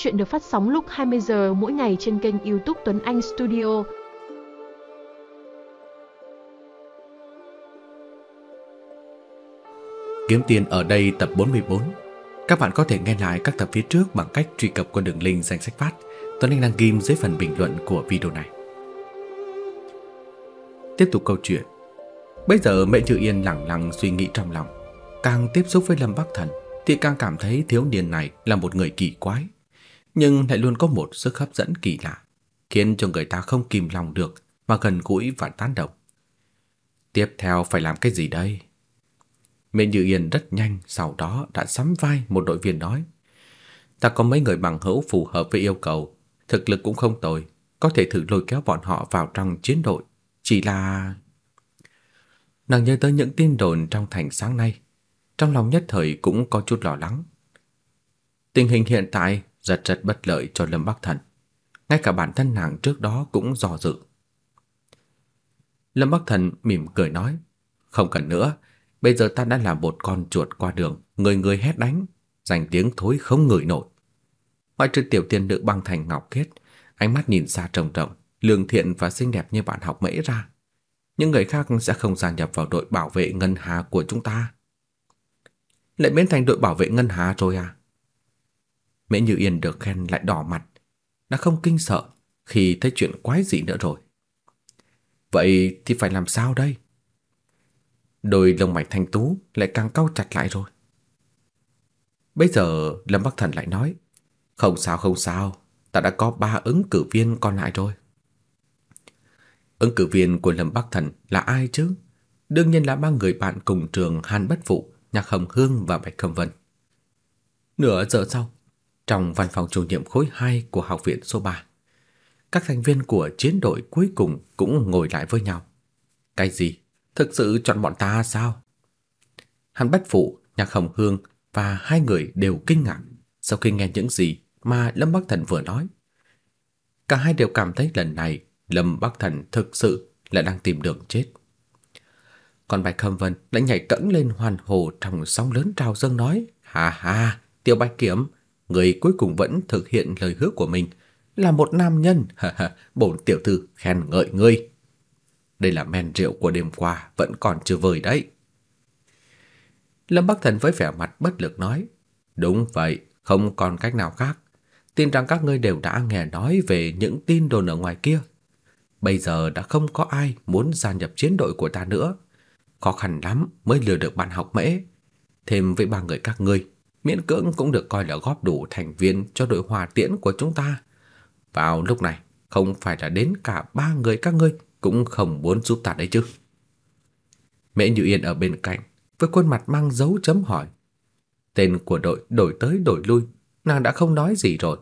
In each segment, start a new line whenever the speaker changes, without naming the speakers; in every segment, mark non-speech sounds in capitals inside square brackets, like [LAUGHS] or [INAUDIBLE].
Chuyện được phát sóng lúc 20 giờ mỗi ngày trên kênh YouTube Tuấn Anh Studio.
Kiếm tiền ở đây tập 44. Các bạn có thể nghe lại các tập phía trước bằng cách truy cập qua đường link danh sách phát Tuấn Anh đăng ghim dưới phần bình luận của video này. Tiếp tục câu chuyện. Bây giờ Mẹ Như Yên lặng lặng suy nghĩ trong lòng, càng tiếp xúc với Lâm Bắc Thần thì càng cảm thấy thiếu niên này là một người kỳ quái, nhưng lại luôn có một sức hấp dẫn kỳ lạ, khiến cho người ta không kìm lòng được mà gần gũi và tán đồng. Tiếp theo phải làm cái gì đây? Mẹ Như Yên rất nhanh sau đó đã sắm vai một đội viên nói: "Ta có mấy người bằng hữu phù hợp với yêu cầu, thực lực cũng không tồi, có thể thử lôi kéo bọn họ vào trong chiến đội, chỉ là..." Nàng nhớ tới những tin đồn trong thành sáng nay, trong lòng nhất thời cũng có chút lo lắng. Tình hình hiện tại rất rất bất lợi cho Lâm Bắc Thần. Ngay cả bản thân nàng trước đó cũng dò dự. Lâm Bắc Thần mỉm cười nói, không cần nữa, bây giờ ta đã là một con chuột qua đường, người người hét đánh, dành tiếng thối không ngửi nổi. Ngoại trừ tiểu tiên nữ băng thành ngọc kết, ánh mắt nhìn xa trông rộng, lương thiện và xinh đẹp như bạn học mễ ra. Những người khác sẽ không gia nhập vào đội bảo vệ ngân hà của chúng ta lại biến thành đội bảo vệ ngân hà rồi à? Mễ Như Yên được khen lại đỏ mặt, đã không kinh sợ khi thấy chuyện quái dị nữa rồi. Vậy thì phải làm sao đây? Đôi lông mày thanh tú lại càng cau chặt lại rồi. Bây giờ Lâm Bắc Thần lại nói, không sao không sao, ta đã có ba ứng cử viên còn lại rồi. Ứng cử viên của Lâm Bắc Thần là ai chứ? Đương nhiên là ba người bạn cùng trường Hàn Bất Phụ Nhạc Hồng Hương và Bạch Khâm Vân. Nửa giờ sau, trong văn phòng chủ nhiệm khối 2 của học viện số 3, các thành viên của chiến đội cuối cùng cũng ngồi lại với nhau. Cái gì? Thực sự chọn bọn ta sao? Hắn Bách Phụ, Nhạc Hồng Hương và hai người đều kinh ngạc sau khi nghe những gì mà Lâm Bắc Thần vừa nói. Cả hai đều cảm thấy lần này Lâm Bắc Thần thực sự là đang tìm đường chết. Còn Bạch Khâm Vân đã nhảy cẫng lên hoàn hồ trong sóng lớn trào dâng nói: "Ha ha, Tiêu Bạch Kiểm, người cuối cùng vẫn thực hiện lời hứa của mình, là một nam nhân, [LAUGHS] ha ha, bổn tiểu thư khen ngợi ngươi." Đây là men rượu của đêm qua, vẫn còn chưa vơi đấy. Lâm Bắc Thần với vẻ mặt bất lực nói: "Đúng vậy, không còn cách nào khác. Tin rằng các ngươi đều đã nghe nói về những tin đồn ở ngoài kia. Bây giờ đã không có ai muốn gia nhập chiến đội của ta nữa." khó khăn lắm mới lừa được bạn học mễ. Thêm với ba người các ngươi, miễn cưỡng cũng được coi là góp đủ thành viên cho đội hòa tiễn của chúng ta. Vào lúc này, không phải là đến cả ba người các ngươi cũng không muốn giúp ta đấy chứ. Mễ Như Yên ở bên cạnh, với khuôn mặt mang dấu chấm hỏi. Tên của đội đổi tới đổi lui, nàng đã không nói gì rồi.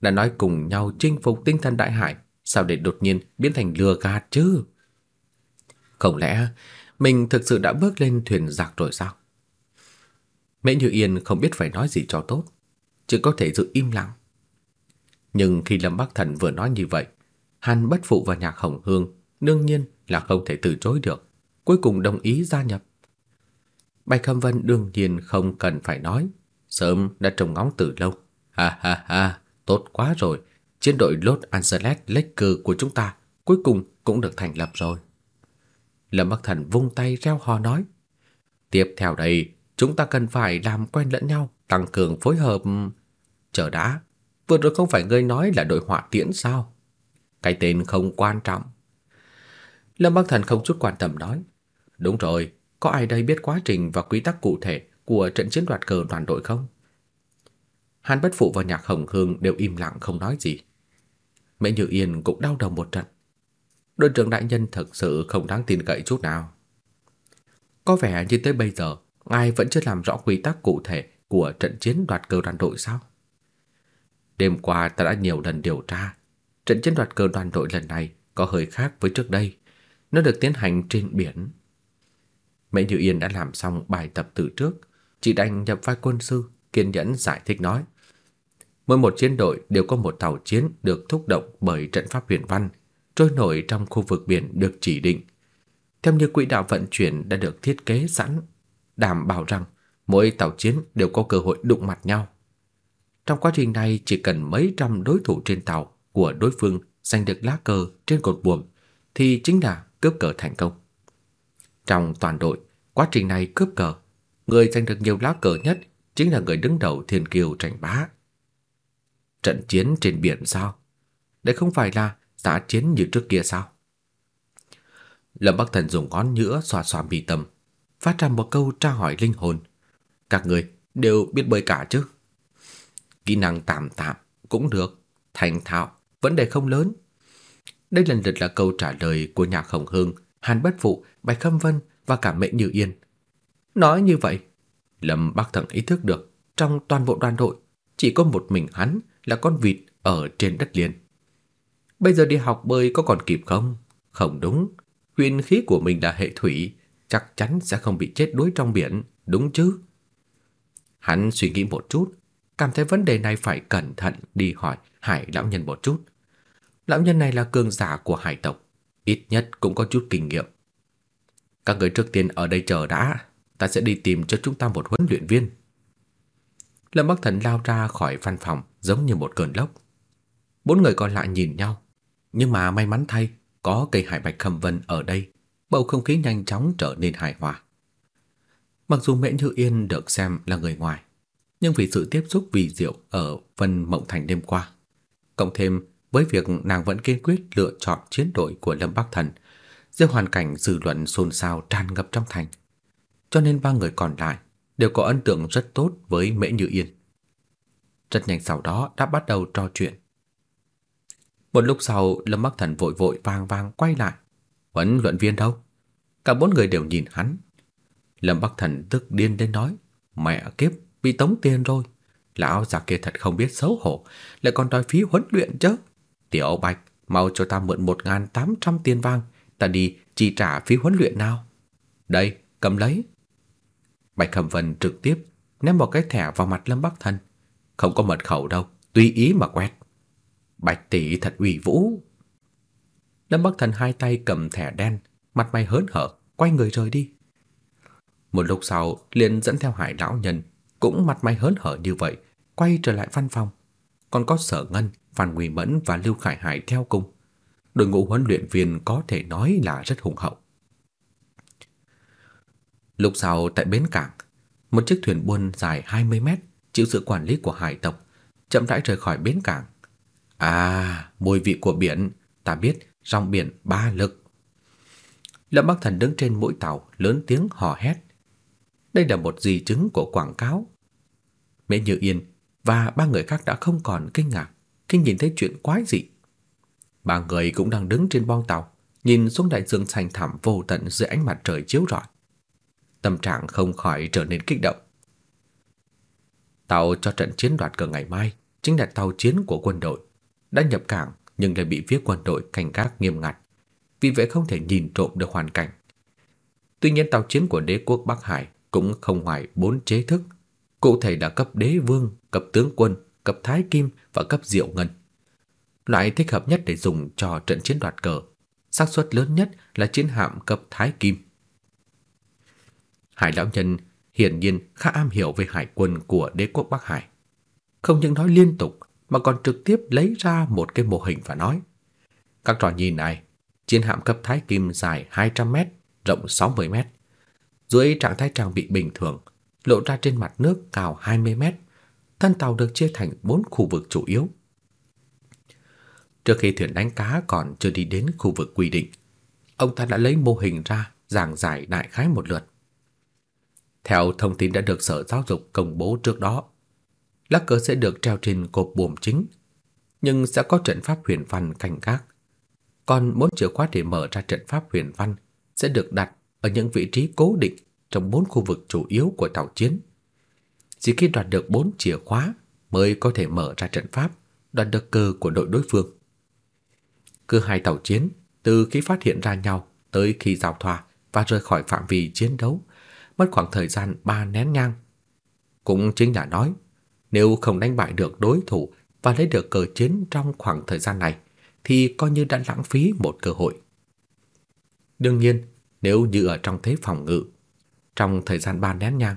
Đã nói cùng nhau chinh phục tinh thần đại hải, sao để đột nhiên biến thành lừa gạt chứ? Không lẽ mình thực sự đã bước lên thuyền giặc rồi sao? Mễ Như Yên không biết phải nói gì cho tốt, chỉ có thể giữ im lặng. Nhưng khi Lâm Bắc Thần vừa nói như vậy, Hàn Bất Phụ và Nhạc Hồng Hương đương nhiên là không thể từ chối được, cuối cùng đồng ý gia nhập. Bạch Khâm Vân đương nhiên không cần phải nói, sớm đã trông ngóng từ lâu. Ha ha ha, tốt quá rồi, chiến đội Los Angeles Lakers của chúng ta cuối cùng cũng được thành lập rồi. Lâm Bắc Thần vung tay reo hò nói. Tiếp theo đây, chúng ta cần phải làm quen lẫn nhau, tăng cường phối hợp. Chờ đã, vừa rồi không phải ngươi nói là đội họa tiễn sao? Cái tên không quan trọng. Lâm Bắc Thần không chút quan tâm nói. Đúng rồi, có ai đây biết quá trình và quy tắc cụ thể của trận chiến đoạt cờ đoàn đội không? Hàn Bất Phụ và Nhạc Hồng Hương đều im lặng không nói gì. Mẹ Như Yên cũng đau đầu một trận đội trưởng đại nhân thật sự không đáng tin cậy chút nào. Có vẻ như tới bây giờ, ngài vẫn chưa làm rõ quy tắc cụ thể của trận chiến đoạt cờ đoàn đội sao? Đêm qua ta đã nhiều lần điều tra, trận chiến đoạt cờ đoàn đội lần này có hơi khác với trước đây. Nó được tiến hành trên biển. Mẹ Như Yên đã làm xong bài tập từ trước, chỉ đành nhập vai quân sư, kiên nhẫn giải thích nói. Mỗi một chiến đội đều có một tàu chiến được thúc động bởi trận pháp huyền văn trôi nổi trong khu vực biển được chỉ định. Theo như quỹ đạo vận chuyển đã được thiết kế sẵn, đảm bảo rằng mỗi tàu chiến đều có cơ hội đụng mặt nhau. Trong quá trình này chỉ cần mấy trăm đối thủ trên tàu của đối phương giành được lá cờ trên cột buồm thì chính là cướp cờ thành công. Trong toàn đội, quá trình này cướp cờ, người giành được nhiều lá cờ nhất chính là người đứng đầu thiên kiều tranh bá. Trận chiến trên biển sao? Đây không phải là giã chiến như trước kia sao? Lâm Bắc Thần dùng ngón nhữa xoa xoa mi tâm, phát ra một câu tra hỏi linh hồn. Các người đều biết bơi cả chứ? Kỹ năng tạm tạm cũng được, thành thạo, vấn đề không lớn. Đây lần lượt là câu trả lời của Nhạc Hồng Hương, Hàn Bất Phụ, Bạch Khâm Vân và cả mệnh Như Yên. Nói như vậy, Lâm Bắc Thần ý thức được trong toàn bộ đoàn đội chỉ có một mình hắn là con vịt ở trên đất liền. Bây giờ đi học bơi có còn kịp không? Không đúng, huyền khí của mình là hệ thủy, chắc chắn sẽ không bị chết đuối trong biển, đúng chứ? Hắn suy nghĩ một chút, cảm thấy vấn đề này phải cẩn thận đi hỏi Hải lão nhân một chút. Lão nhân này là cường giả của hải tộc, ít nhất cũng có chút kinh nghiệm. Các người trước tiên ở đây chờ đã, ta sẽ đi tìm cho chúng ta một huấn luyện viên. Lâm Bắc Thần lao ra khỏi văn phòng giống như một cơn lốc. Bốn người còn lại nhìn nhau, nhưng mà may mắn thay, có cây hải bạch khâm vân ở đây, bầu không khí nhanh chóng trở nên hài hòa. Mặc dù Mễ Như Yên được xem là người ngoài, nhưng vì sự tiếp xúc vì diệu ở Vân Mộng Thành đêm qua, cộng thêm với việc nàng vẫn kiên quyết lựa chọn chiến đội của Lâm Bắc Thần, dưới hoàn cảnh dư luận xôn xao tràn ngập trong thành, cho nên ba người còn lại đều có ấn tượng rất tốt với Mễ Như Yên. Rất nhanh sau đó đã bắt đầu trò chuyện. Một lúc sau, Lâm Bắc Thần vội vội vàng vàng quay lại. Huấn luyện viên đâu? Cả bốn người đều nhìn hắn. Lâm Bắc Thần tức điên đến nói, mẹ kiếp, bị tống tiền rồi. Lão già kia thật không biết xấu hổ, lại còn đòi phí huấn luyện chứ. Tiểu Bạch, mau cho ta mượn 1.800 tiền vàng, ta đi chi trả phí huấn luyện nào. Đây, cầm lấy. Bạch Khẩm Vân trực tiếp ném một cái thẻ vào mặt Lâm Bắc Thần. Không có mật khẩu đâu, tùy ý mà quét. Bạch tỷ thật ủy vũ. Lâm Bắc Thần hai tay cầm thẻ đen, mặt mày hớn hở, quay người rời đi. Một lúc sau, liền dẫn theo Hải lão nhân, cũng mặt mày hớn hở như vậy, quay trở lại văn phòng. Còn có Sở Ngân, Phan Nguy Mẫn và Lưu Khải Hải theo cùng. Đội ngũ huấn luyện viên có thể nói là rất hùng hậu. Lúc sau tại bến cảng, một chiếc thuyền buôn dài 20 mét chịu sự quản lý của hải tộc chậm rãi rời khỏi bến cảng. À, mùi vị của biển, ta biết dòng biển ba lực. Lâm Bắc Thần đứng trên mũi tàu lớn tiếng hò hét. Đây là một di chứng của quảng cáo. Mễ Như Yên và ba người khác đã không còn kinh ngạc khi nhìn thấy chuyện quái dị. Ba người cũng đang đứng trên boong tàu, nhìn xuống đại dương xanh thẳm vô tận dưới ánh mặt trời chiếu rọi tâm trạng không khỏi trở nên kích động. Tàu cho trận chiến đoạt cờ ngày mai chính là tàu chiến của quân đội, đã nhập cảng nhưng lại bị phía quân đội canh gác nghiêm ngặt, vì vậy không thể nhìn trộm được hoàn cảnh. Tuy nhiên tàu chiến của đế quốc Bắc Hải cũng không ngoài bốn chế thức, cụ thể là cấp đế vương, cấp tướng quân, cấp thái kim và cấp diệu ngân. Loại thích hợp nhất để dùng cho trận chiến đoạt cờ, xác suất lớn nhất là chiến hạm cấp thái kim. Hải lão nhân hiển nhiên khá am hiểu về hải quân của đế quốc Bắc Hải. Không những nói liên tục mà còn trực tiếp lấy ra một cái mô hình và nói: "Các trò nhìn này, chiến hạm cấp Thái Kim dài 200 mét, rộng 60 mét. Dưới trạng thái trang bị bình thường, lộ ra trên mặt nước cao 20 mét. Thân tàu được chia thành 4 khu vực chủ yếu. Trước khi thuyền đánh cá còn chưa đi đến khu vực quy định, ông ta đã lấy mô hình ra giảng giải đại khái một lượt. Theo thông tin đã được Sở Giáo dục công bố trước đó, lá cờ sẽ được treo trên cột buồm chính, nhưng sẽ có trận pháp huyền văn canh gác. Còn bốn chìa khóa để mở ra trận pháp huyền văn sẽ được đặt ở những vị trí cố định trong bốn khu vực chủ yếu của tàu chiến. Chỉ khi đoạt được bốn chìa khóa mới có thể mở ra trận pháp, đoạt được cơ của đội đối phương. Cứ hai tàu chiến từ khi phát hiện ra nhau tới khi giao thoa và rời khỏi phạm vi chiến đấu mất khoảng thời gian ba nén nhang. Cũng chính là nói, nếu không đánh bại được đối thủ và lấy được cờ chiến trong khoảng thời gian này thì coi như đã lãng phí một cơ hội. Đương nhiên, nếu như ở trong thế phòng ngự, trong thời gian ba nén nhang,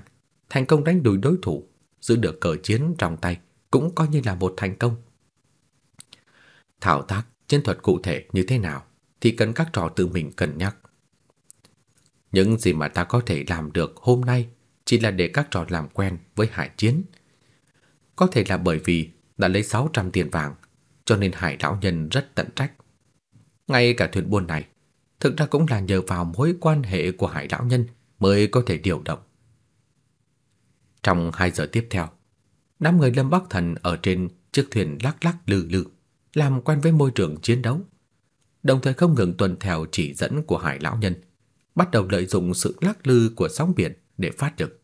thành công đánh đuổi đối thủ, giữ được cờ chiến trong tay cũng coi như là một thành công. thao tác chiến thuật cụ thể như thế nào thì cần các trò tự mình cân nhắc. Những gì mà ta có thể làm được hôm nay chỉ là để các trò làm quen với hải chiến. Có thể là bởi vì đã lấy 600 tiền vàng, cho nên hải lão nhân rất tận trách. Ngay cả thuyền buôn này, thực ra cũng là nhờ vào mối quan hệ của hải lão nhân mới có thể điều động. Trong 2 giờ tiếp theo, đám người Lâm Bắc Thần ở trên chiếc thuyền lắc lắc lư lư, làm quen với môi trường chiến đấu, đồng thời không ngừng tuân theo chỉ dẫn của hải lão nhân, bắt đầu lợi dụng sự lắc lư của sóng biển để phát lực.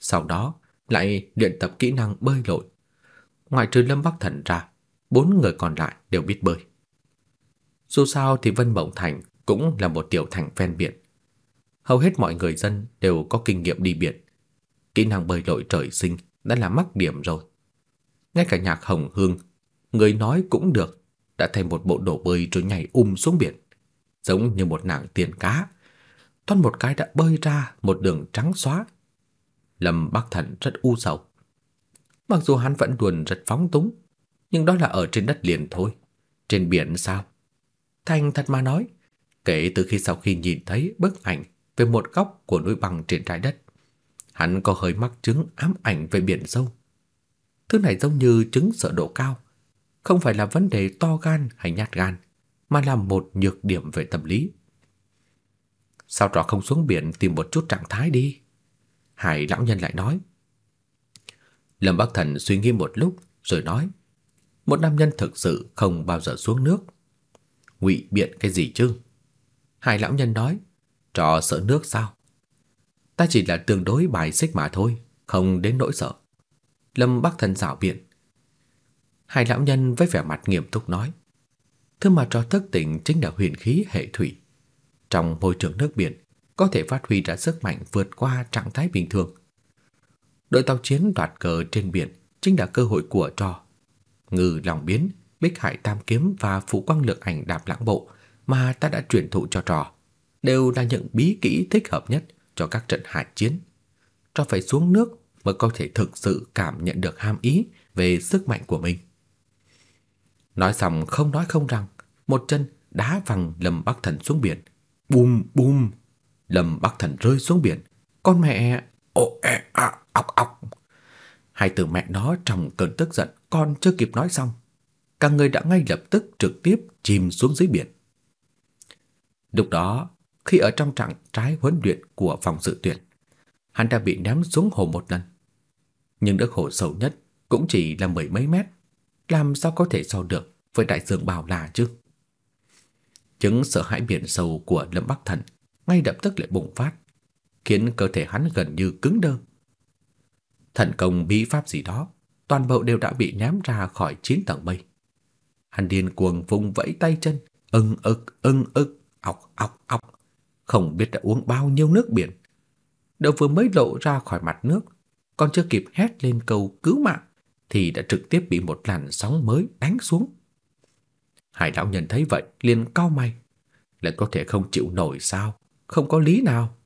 Sau đó, lại luyện tập kỹ năng bơi lội. Ngoại trừ Lâm Bắc Thần ra, bốn người còn lại đều biết bơi. Dù sao thì Vân Mộng Thành cũng là một tiểu thành ven biển. Hầu hết mọi người dân đều có kinh nghiệm đi biển. Kỹ năng bơi lội trời sinh đã là mắc điểm rồi. Ngay cả nhạc hồng hương, người nói cũng được, đã thay một bộ đồ bơi rồi nhảy um xuống biển, giống như một nàng tiên cá. Toan một cái đã bơi ra một đường trắng xóa. Lâm Bắc Thần rất u sầu. Mặc dù hắn vẫn luôn rất phóng túng, nhưng đó là ở trên đất liền thôi. Trên biển sao? Thành thật mà nói, kể từ khi sau khi nhìn thấy bức ảnh về một góc của núi băng trên trái đất, hắn có hơi mắc chứng ám ảnh về biển sâu. Thứ này giống như chứng sợ độ cao, không phải là vấn đề to gan hay nhát gan, mà là một nhược điểm về tâm lý. Sao trò không xuống biển tìm một chút trạng thái đi? Hải lão nhân lại nói. Lâm Bắc Thần suy nghĩ một lúc rồi nói, một nam nhân thực sự không bao giờ xuống nước. Ngụy biện cái gì chứ? Hải lão nhân nói, trò sợ nước sao? Ta chỉ là tương đối bài xích mà thôi, không đến nỗi sợ. Lâm Bắc Thần giảo biện. Hải lão nhân với vẻ mặt nghiêm túc nói, thứ mà trò thức tỉnh chính là huyền khí hệ thủy. Trong môi trường nước biển, có thể phát huy ra sức mạnh vượt qua trạng thái bình thường. Đội tàu chiến đoạt cờ trên biển chính là cơ hội của trò. Ngư lòng biến, Bích Hải Tam kiếm và Phủ Quang Lượng Ảnh Đạp Lãng Bộ mà ta đã truyền thụ cho trò đều là những bí kỹ thích hợp nhất cho các trận hải chiến. Trò phải xuống nước mới có thể thực sự cảm nhận được ham ý về sức mạnh của mình. Nói xong không nói không rằng, một chân đá văng Lâm Bắc Thần xuống biển. Bùm bùm, Lâm Bắc Thần rơi xuống biển. Con mẹ, Ồ, e a ọc ọc. Hai từ mẹ nó trong cơn tức giận con chưa kịp nói xong, cả người đã ngay lập tức trực tiếp chìm xuống dưới biển. Lúc đó, khi ở trong trạng trái huấn luyện của phòng sự tuyển, hắn đã bị ném xuống hồ một lần. Nhưng nước hồ sâu nhất cũng chỉ là mười mấy mét, làm sao có thể so được với đại dương Bảo là chứ? Chứng sợ hãi biển sâu của Lâm Bắc Thần ngay lập tức lại bùng phát, khiến cơ thể hắn gần như cứng đơ. Thần công bí pháp gì đó, toàn bộ đều đã bị ném ra khỏi chín tầng mây. Hắn điên cuồng vùng vẫy tay chân, ưng ực ưng ực, ọc ọc ọc, không biết đã uống bao nhiêu nước biển. Đầu vừa mới lộ ra khỏi mặt nước, còn chưa kịp hét lên câu cứu mạng thì đã trực tiếp bị một làn sóng mới đánh xuống. Hải lão nhân thấy vậy liền cau mày, lại có thể không chịu nổi sao? Không có lý nào.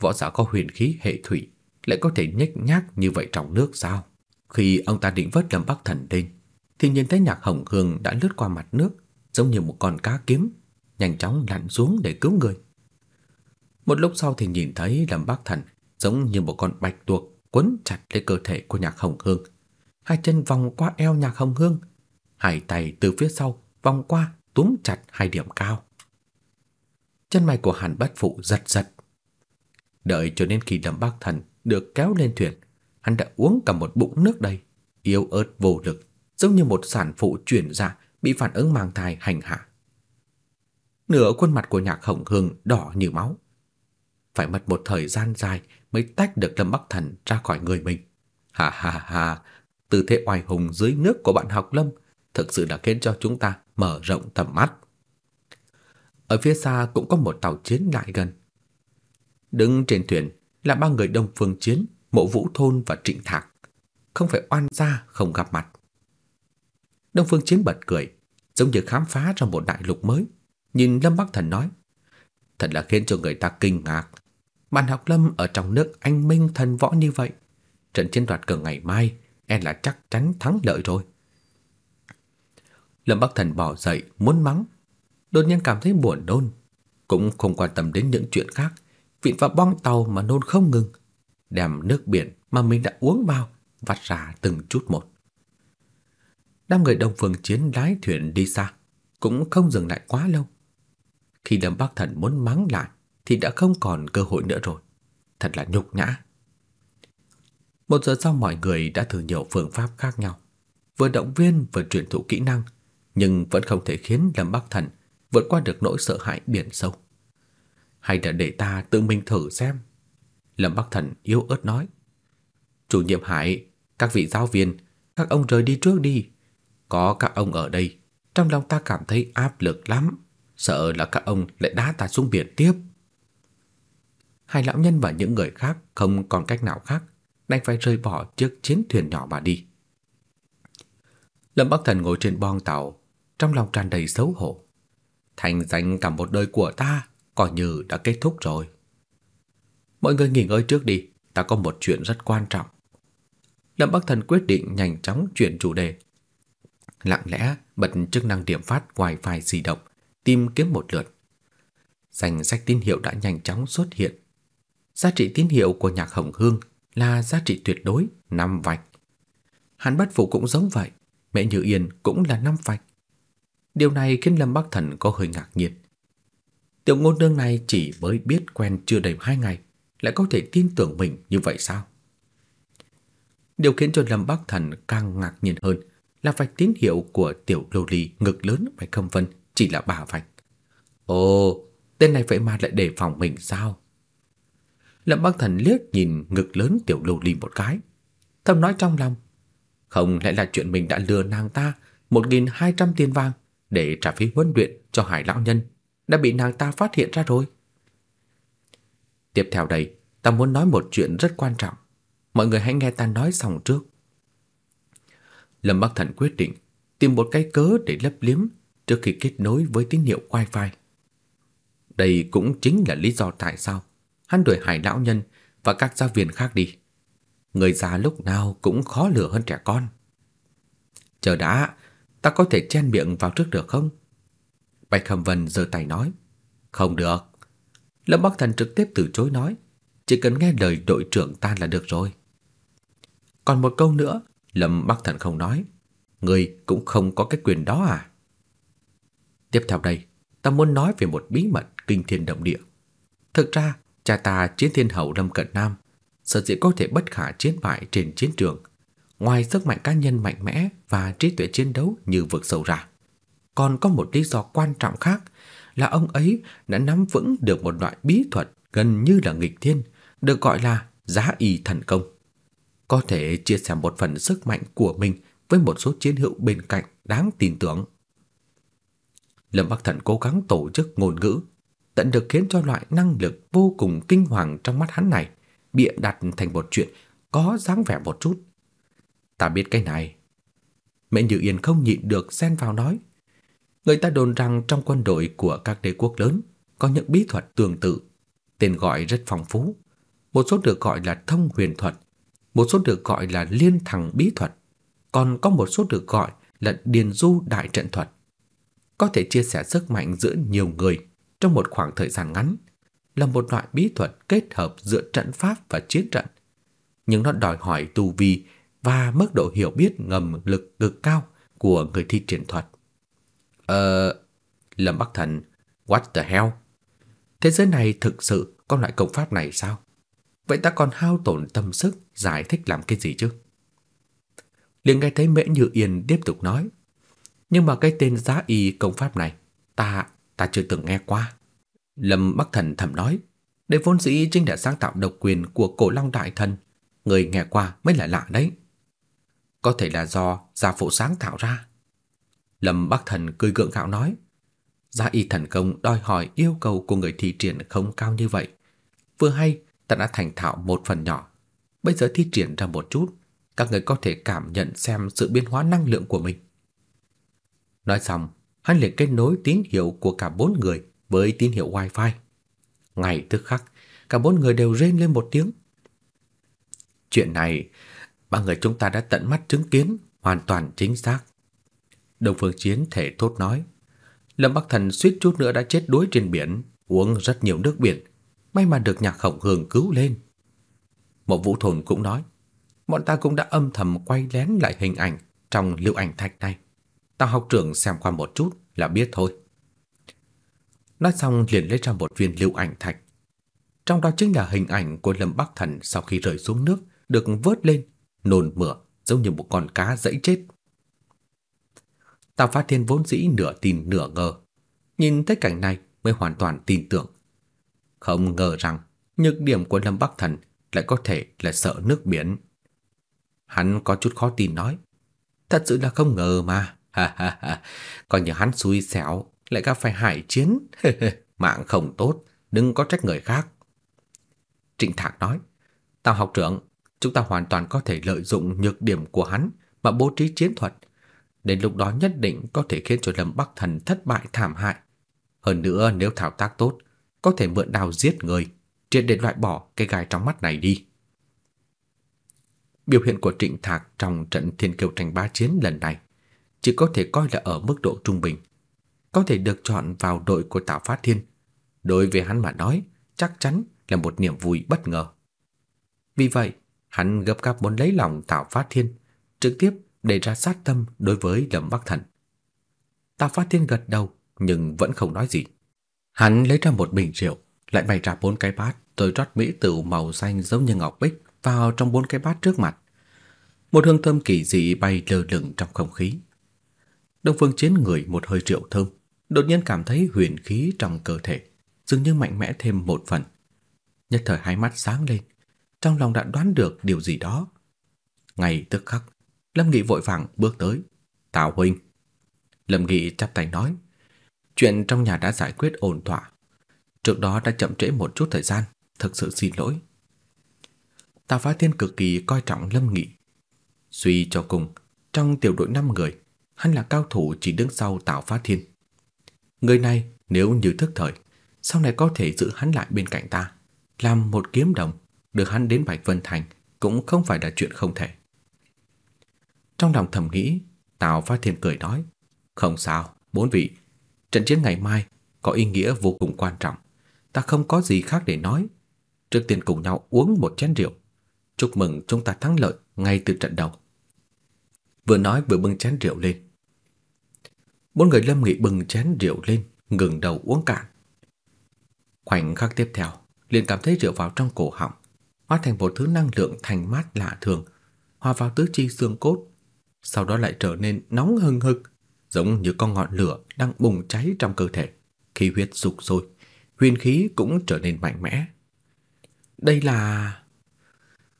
Võ giả có huyền khí hệ thủy lại có thể nhếch nhác như vậy trong nước sao? Khi ông ta định vớt Lâm Bắc Thần lên, thì nhìn thấy Nhạc Hồng Hương đã lướt qua mặt nước, giống như một con cá kiếm, nhanh chóng lặn xuống để cứu người. Một lúc sau thì nhìn thấy Lâm Bắc Thần giống như một con bạch tuộc quấn chặt lấy cơ thể của Nhạc Hồng Hương. Hai chân vòng qua eo Nhạc Hồng Hương, hai tay từ phía sau vòng qua túm chặt hai điểm cao. Chân mày của Hàn Bất Phụ giật giật. Đợi cho đến khi Lâm Bắc Thần được kéo lên thuyền, hắn đã uống cả một bụng nước đầy, yếu ớt vô lực, giống như một sản phụ chuyển dạ bị phản ứng mang thai hành hạ. Nửa khuôn mặt của Nhạc Hồng Hương đỏ như máu. Phải mất một thời gian dài mới tách được Lâm Bắc Thần ra khỏi người mình. Ha ha ha, tư thế oai hùng dưới nước của bạn học Lâm thực sự đã khiến cho chúng ta mở rộng tầm mắt. Ở phía xa cũng có một tàu chiến lại gần. Đứng trên thuyền là ba người Đông Phương Chiến, Mộ Vũ Thôn và Trịnh Thạc. Không phải oan gia không gặp mặt. Đông Phương Chiến bật cười, giống như khám phá ra một đại lục mới. Nhìn Lâm Bắc Thần nói, thật là khiến cho người ta kinh ngạc. Bạn học Lâm ở trong nước anh minh thần võ như vậy. Trận chiến đoạt cờ ngày mai em là chắc chắn thắng lợi rồi. Lâm Bắc Thần bỏ dậy muốn mắng, đột nhiên cảm thấy buồn nôn, cũng không quan tâm đến những chuyện khác, vịn vào bong tàu mà nôn không ngừng, đem nước biển mà mình đã uống vào vắt ra từng chút một. Đám người Đông Phương Chiến lái thuyền đi xa, cũng không dừng lại quá lâu. Khi Lâm Bắc Thần muốn mắng lại thì đã không còn cơ hội nữa rồi. Thật là nhục nhã. Một giờ sau mọi người đã thử nhiều phương pháp khác nhau, vừa động viên vừa truyền thụ kỹ năng, nhưng vẫn không thể khiến Lâm Bắc Thần vượt qua được nỗi sợ hãi biển sâu. Hay là để ta tự mình thử xem. Lâm Bắc Thần yếu ớt nói. Chủ nhiệm Hải, các vị giáo viên, các ông rời đi trước đi. Có các ông ở đây, trong lòng ta cảm thấy áp lực lắm, sợ là các ông lại đá ta xuống biển tiếp. Hai lão nhân và những người khác không còn cách nào khác, đành phải rời bỏ chiếc chiến thuyền nhỏ mà đi. Lâm Bắc Thần ngồi trên bong tàu, trong lòng tràn đầy xấu hổ. Thành danh cả một đời của ta coi như đã kết thúc rồi. Mọi người nghỉ ngơi trước đi, ta có một chuyện rất quan trọng. Lâm Bắc Thần quyết định nhanh chóng chuyển chủ đề. Lặng lẽ bật chức năng điểm phát wifi di động, tìm kiếm một lượt. Danh sách tín hiệu đã nhanh chóng xuất hiện. Giá trị tín hiệu của nhạc Hồng Hương là giá trị tuyệt đối 5 vạch. Hàn Bất Phụ cũng giống vậy, Mẹ Như Yên cũng là 5 vạch. Điều này khiến Lâm Bắc Thần có hơi ngạc nhiên. Tiểu ngôn nương này chỉ mới biết quen chưa đầy hai ngày, lại có thể tin tưởng mình như vậy sao? Điều khiến cho Lâm Bắc Thần càng ngạc nhiên hơn là vạch tín hiệu của tiểu lô ly ngực lớn phải khâm vân chỉ là bà vạch. Ồ, tên này vậy mà lại đề phòng mình sao? Lâm Bắc Thần liếc nhìn ngực lớn tiểu lô ly một cái, thầm nói trong lòng, không lẽ là chuyện mình đã lừa nàng ta 1200 tiền vàng để trả phí huấn luyện cho Hải lão nhân đã bị nàng ta phát hiện ra rồi. Tiếp theo đây, ta muốn nói một chuyện rất quan trọng. Mọi người hãy nghe ta nói xong trước. Lâm Bắc Thần quyết định tìm một cái cớ để lấp liếm trước khi kết nối với tín hiệu wifi. Đây cũng chính là lý do tại sao hắn đuổi Hải lão nhân và các giáo viên khác đi. Người già lúc nào cũng khó lừa hơn trẻ con. Chờ đã, ta có thể chen miệng vào trước được không? Bạch Khâm Vân giơ tay nói, không được. Lâm Bắc Thần trực tiếp từ chối nói, chỉ cần nghe lời đội trưởng ta là được rồi. Còn một câu nữa, Lâm Bắc Thần không nói, người cũng không có cái quyền đó à? Tiếp theo đây, ta muốn nói về một bí mật kinh thiên động địa. Thực ra, cha ta chiến thiên hậu Lâm Cận Nam, sở dĩ có thể bất khả chiến bại trên chiến trường, ngoài sức mạnh cá nhân mạnh mẽ và trí tuệ chiến đấu như vực sâu ra, còn có một lý do quan trọng khác là ông ấy đã nắm vững được một loại bí thuật gần như là nghịch thiên, được gọi là giá y thần công. Có thể chia sẻ một phần sức mạnh của mình với một số chiến hữu bên cạnh đáng tin tưởng. Lâm Bắc Thần cố gắng tổ chức ngôn ngữ, tận được khiến cho loại năng lực vô cùng kinh hoàng trong mắt hắn này bịa đặt thành một chuyện có dáng vẻ một chút. Ta biết cái này. Mẹ Như Yên không nhịn được xen vào nói. Người ta đồn rằng trong quân đội của các đế quốc lớn có những bí thuật tương tự, tên gọi rất phong phú. Một số được gọi là thông huyền thuật, một số được gọi là liên thẳng bí thuật, còn có một số được gọi là điền du đại trận thuật. Có thể chia sẻ sức mạnh giữa nhiều người trong một khoảng thời gian ngắn, là một loại bí thuật kết hợp giữa trận pháp và chiến trận. Nhưng nó đòi hỏi tu vi và mức độ hiểu biết ngầm lực cực cao của người thi triển thuật. Ờ, Lâm Bắc Thần, what the hell? Thế giới này thực sự có loại công pháp này sao? Vậy ta còn hao tổn tâm sức giải thích làm cái gì chứ? liền nghe thấy Mễ Như Yên tiếp tục nói. Nhưng mà cái tên giá y công pháp này, ta, ta chưa từng nghe qua. Lâm Bắc Thần thầm nói, đây vốn dĩ chính là sáng tạo độc quyền của cổ long đại thần, người nghe qua mới là lạ đấy. Có thể là do gia phụ sáng tạo ra. Lâm Bắc Thần cười gượng gạo nói, gia y thần công đòi hỏi yêu cầu của người thi triển không cao như vậy. Vừa hay, ta đã thành thạo một phần nhỏ, bây giờ thi triển ra một chút, các người có thể cảm nhận xem sự biến hóa năng lượng của mình. Nói xong, hắn liền kết nối tín hiệu của cả bốn người với tín hiệu wifi. Ngay tức khắc, cả bốn người đều rên lên một tiếng. Chuyện này, ba người chúng ta đã tận mắt chứng kiến, hoàn toàn chính xác. Đông Phương Chiến thể thốt nói. Lâm Bắc Thần suýt chút nữa đã chết đuối trên biển, uống rất nhiều nước biển, may mà được Nhạc Khổng Hường cứu lên. Một vũ thồn cũng nói, bọn ta cũng đã âm thầm quay lén lại hình ảnh trong lưu ảnh thạch này. Tao học trưởng xem qua một chút là biết thôi. Nói xong liền lấy ra một viên lưu ảnh thạch. Trong đó chính là hình ảnh của Lâm Bắc Thần sau khi rơi xuống nước, được vớt lên, nồn mửa giống như một con cá dẫy chết. Tào Phát Thiên vốn dĩ nửa tin nửa ngờ, nhìn thấy cảnh này mới hoàn toàn tin tưởng. Không ngờ rằng nhược điểm của Lâm Bắc Thần lại có thể là sợ nước biển. Hắn có chút khó tin nói, thật sự là không ngờ mà, [LAUGHS] ha ha ha, Còn như hắn xui xẻo lại gặp phải hải chiến, [LAUGHS] mạng không tốt, đừng có trách người khác. Trịnh Thạc nói, Tào học trưởng, chúng ta hoàn toàn có thể lợi dụng nhược điểm của hắn mà bố trí chiến thuật. Đến lúc đó nhất định có thể khiến cho Lâm Bắc Thần thất bại thảm hại. Hơn nữa nếu thao tác tốt, có thể mượn đao giết người, triệt để loại bỏ cái gai trong mắt này đi. Biểu hiện của Trịnh Thạc trong trận Thiên Kiều tranh bá chiến lần này chỉ có thể coi là ở mức độ trung bình, có thể được chọn vào đội của Tào Phát Thiên. Đối với hắn mà nói, chắc chắn là một niềm vui bất ngờ. Vì vậy, hắn gấp gáp muốn lấy lòng Tào Phát Thiên, trực tiếp đề ra sát tâm đối với Lâm Bắc Thần. Tào Phát Thiên gật đầu nhưng vẫn không nói gì. Hắn lấy ra một bình rượu, lại bày ra bốn cái bát, rồi rót mỹ tửu màu xanh giống như ngọc bích vào trong bốn cái bát trước mặt. Một hương thơm kỳ dị bay lơ lửng trong không khí. Đông Phương Chiến ngửi một hơi rượu thơm, đột nhiên cảm thấy huyền khí trong cơ thể dường như mạnh mẽ thêm một phần. Nhất thời hai mắt sáng lên, trong lòng đã đoán được điều gì đó. Ngay tức khắc, Lâm Nghị vội vàng bước tới. "Tào huynh." Lâm Nghị chắp tay nói, "Chuyện trong nhà đã giải quyết ổn thỏa. Trước đó đã chậm trễ một chút thời gian, thực sự xin lỗi." Tào Phá Thiên cực kỳ coi trọng Lâm Nghị. Suy cho cùng, trong tiểu đội 5 người, hắn là cao thủ chỉ đứng sau Tào Phá Thiên. Người này nếu như thức thời, sau này có thể giữ hắn lại bên cạnh ta, làm một kiếm đồng, được hắn đến Bạch Vân Thành cũng không phải là chuyện không thể. Trong lòng thầm nghĩ, Tào Phát Thiên cười nói, không sao, bốn vị, trận chiến ngày mai có ý nghĩa vô cùng quan trọng, ta không có gì khác để nói. Trước tiên cùng nhau uống một chén rượu, chúc mừng chúng ta thắng lợi ngay từ trận đầu. Vừa nói vừa bưng chén rượu lên. Bốn người Lâm Nghị bưng chén rượu lên, ngừng đầu uống cạn. Khoảnh khắc tiếp theo, liền cảm thấy rượu vào trong cổ họng, hóa thành một thứ năng lượng thanh mát lạ thường, hòa vào tứ chi xương cốt, sau đó lại trở nên nóng hừng hực, giống như con ngọn lửa đang bùng cháy trong cơ thể. Khí huyết sục sôi, huyền khí cũng trở nên mạnh mẽ. Đây là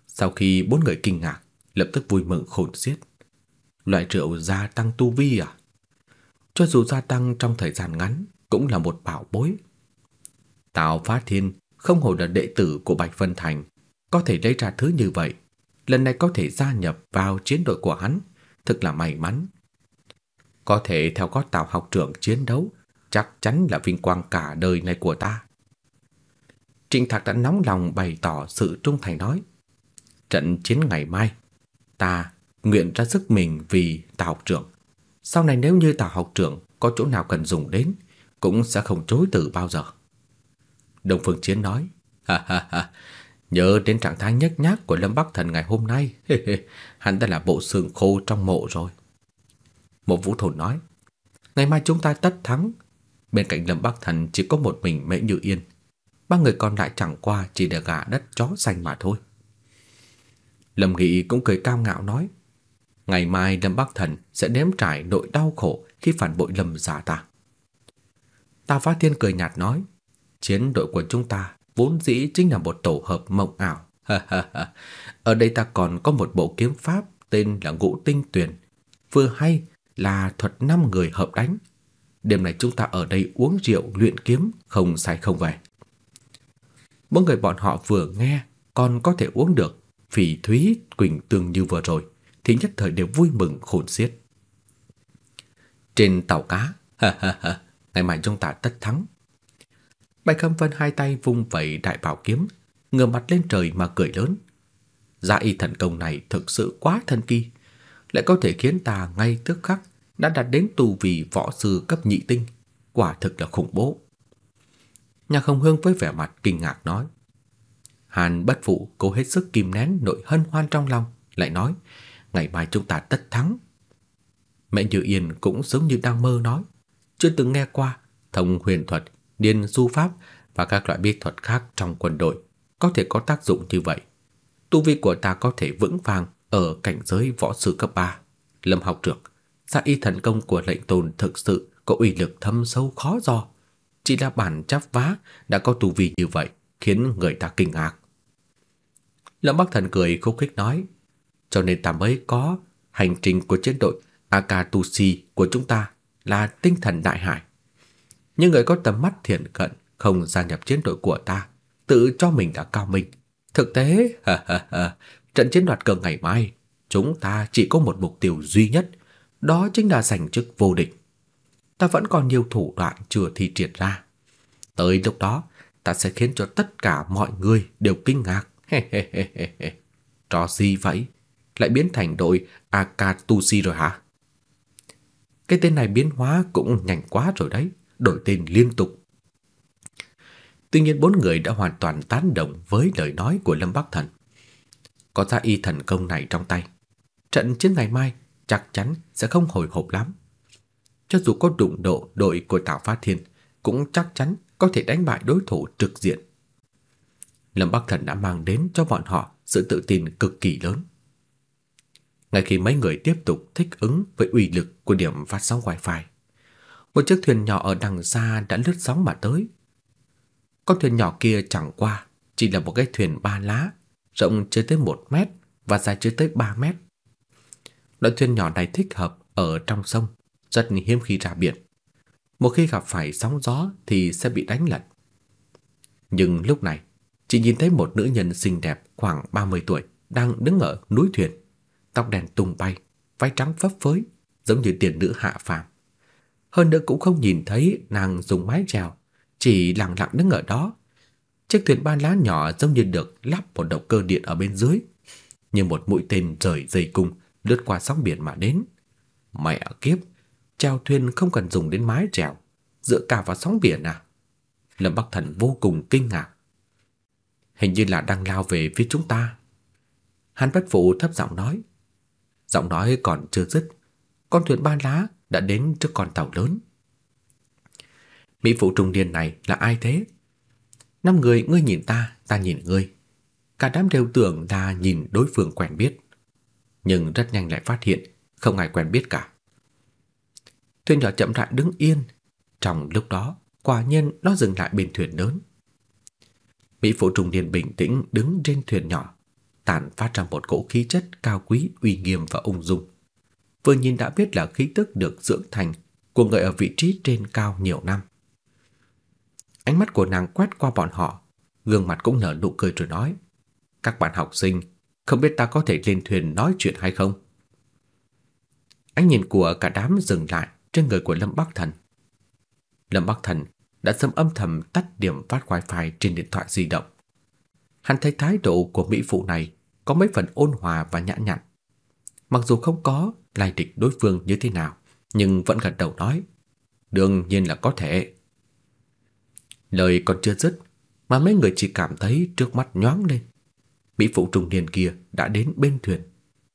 Sau khi bốn người kinh ngạc, lập tức vui mừng khôn xiết. Loại rượu gia tăng tu vi à? Cho dù gia tăng trong thời gian ngắn cũng là một bảo bối. Tào Phát Thiên không hổ là đệ tử của Bạch Vân Thành, có thể lấy ra thứ như vậy, lần này có thể gia nhập vào chiến đội của hắn, thực là may mắn. Có thể theo có Tào học trưởng chiến đấu, chắc chắn là vinh quang cả đời này của ta. Trịnh Thạc đã nóng lòng bày tỏ sự trung thành nói, trận chiến ngày mai, ta nguyện ra sức mình vì Tào học trưởng. Sau này nếu như Tào học trưởng có chỗ nào cần dùng đến, cũng sẽ không chối từ bao giờ. đồng Phương Chiến nói, ha ha ha, nhớ đến trạng thái nhếch nhác của Lâm Bắc Thần ngày hôm nay, [LAUGHS] hắn đã là bộ xương khô trong mộ rồi. Một vũ thổ nói, ngày mai chúng ta tất thắng. Bên cạnh Lâm Bắc Thần chỉ có một mình Mễ Như Yên, ba người còn lại chẳng qua chỉ là gà đất chó xanh mà thôi. Lâm Nghị cũng cười cao ngạo nói, ngày mai Lâm Bắc Thần sẽ nếm trải nỗi đau khổ khi phản bội Lâm gia ta. Ta Phá Thiên cười nhạt nói, Chiến đội của chúng ta vốn dĩ chính là một tổ hợp mộng ảo. Ở đây ta còn có một bộ kiếm pháp tên là Ngũ Tinh Tuyền, vừa hay là thuật năm người hợp đánh. Đêm nay chúng ta ở đây uống rượu luyện kiếm, không sai không về. Bốn người bọn họ vừa nghe còn có thể uống được Phỉ Thúy Quỳnh Tương như vừa rồi thì nhất thời đều vui mừng khôn xiết. Trên tàu cá, ha ha ha, ngày mai chúng ta tất thắng. Bạch Khâm Vân hai tay vung vẩy đại bảo kiếm, ngửa mặt lên trời mà cười lớn. Gia y thần công này thực sự quá thần kỳ, lại có thể khiến ta ngay tức khắc đã đạt đến tu vị võ sư cấp nhị tinh, quả thực là khủng bố. Nhạc Hồng Hương với vẻ mặt kinh ngạc nói: Hàn Bất Phụ cố hết sức kìm nén nội hân hoan trong lòng, lại nói: "Ngày mai chúng ta tất thắng." Mẹ Như Yên cũng giống như đang mơ nói, chưa từng nghe qua thông huyền thuật, điên du pháp và các loại bí thuật khác trong quân đội có thể có tác dụng như vậy. Tu vi của ta có thể vững vàng ở cảnh giới võ sư cấp 3. Lâm học trưởng, Sa y thần công của lệnh tôn thực sự có uy lực thâm sâu khó dò. Chỉ là bản chắp vá đã có tu vi như vậy, khiến người ta kinh ngạc. Lâm Bắc Thần cười khúc khích nói, cho nên ta mới có hành trình của chiến đội Akatsuki của chúng ta là tinh thần đại hải. Những người có tầm mắt thiện cận không gia nhập chiến đội của ta, tự cho mình đã cao minh. Thực tế, [LAUGHS] ha ha ha, trận chiến đoạt cờ ngày mai, chúng ta chỉ có một mục tiêu duy nhất, đó chính là giành chức vô địch. Ta vẫn còn nhiều thủ đoạn chưa thi triển ra. Tới lúc đó, ta sẽ khiến cho tất cả mọi người đều kinh ngạc. [LAUGHS] Trò gì vậy? Lại biến thành đội akatsuki rồi hả? Cái tên này biến hóa cũng nhanh quá rồi đấy, đổi tên liên tục. Tuy nhiên bốn người đã hoàn toàn tán đồng với lời nói của Lâm Bắc Thần. Có ra y thần công này trong tay, trận chiến ngày mai chắc chắn sẽ không hồi hộp lắm. Cho dù có đụng độ đội của Tào Phát Thiên, cũng chắc chắn có thể đánh bại đối thủ trực diện. Lâm Bắc Thần đã mang đến cho bọn họ sự tự tin cực kỳ lớn. Ngay khi mấy người tiếp tục thích ứng với uy lực của điểm phát sóng wifi, một chiếc thuyền nhỏ ở đằng xa đã lướt sóng mà tới. Con thuyền nhỏ kia chẳng qua chỉ là một cái thuyền ba lá, rộng chưa tới 1 mét và dài chưa tới 3 mét. Loại thuyền nhỏ này thích hợp ở trong sông, rất hiếm khi ra biển. Một khi gặp phải sóng gió thì sẽ bị đánh lật. Nhưng lúc này, chỉ nhìn thấy một nữ nhân xinh đẹp khoảng 30 tuổi đang đứng ở núi thuyền, tóc đen tung bay, váy trắng phấp phới, giống như tiền nữ hạ phàm. Hơn nữa cũng không nhìn thấy nàng dùng mái chèo, chỉ lặng lặng đứng ở đó. Chiếc thuyền ba lá nhỏ giống như được lắp một động cơ điện ở bên dưới, như một mũi tên rời dây cung lướt qua sóng biển mà đến. Mẹ kiếp, chèo thuyền không cần dùng đến mái chèo, dựa cả vào sóng biển à? Lâm Bắc Thần vô cùng kinh ngạc. Hình như là đang lao về phía chúng ta. Hàn Bất Phụ thấp giọng nói. Giọng nói còn chưa dứt, con thuyền ba lá đã đến trước con tàu lớn. Mỹ phụ trung niên này là ai thế? Năm người ngươi nhìn ta, ta nhìn ngươi. Cả đám đều tưởng là nhìn đối phương quen biết, nhưng rất nhanh lại phát hiện không ai quen biết cả. Thuyền nhỏ chậm rãi đứng yên, trong lúc đó, quả nhiên nó dừng lại bên thuyền lớn. Mỹ phụ trung niên bình tĩnh đứng trên thuyền nhỏ, tản phát ra một cỗ khí chất cao quý, uy nghiêm và ung dung. Vừa nhìn đã biết là khí tức được dưỡng thành của người ở vị trí trên cao nhiều năm. Ánh mắt của nàng quét qua bọn họ, gương mặt cũng nở nụ cười rồi nói: "Các bạn học sinh, không biết ta có thể lên thuyền nói chuyện hay không?" Ánh nhìn của cả đám dừng lại trên người của Lâm Bắc Thần. Lâm Bắc Thần đã sớm âm thầm tắt điểm phát wifi trên điện thoại di động. Hắn thấy thái độ của mỹ phụ này có mấy phần ôn hòa và nhã nhặn. Mặc dù không có lai lịch đối phương như thế nào, nhưng vẫn gật đầu nói, đương nhiên là có thể. Lời còn chưa dứt, mà mấy người chỉ cảm thấy trước mắt nhoáng lên. Mỹ phụ trung niên kia đã đến bên thuyền,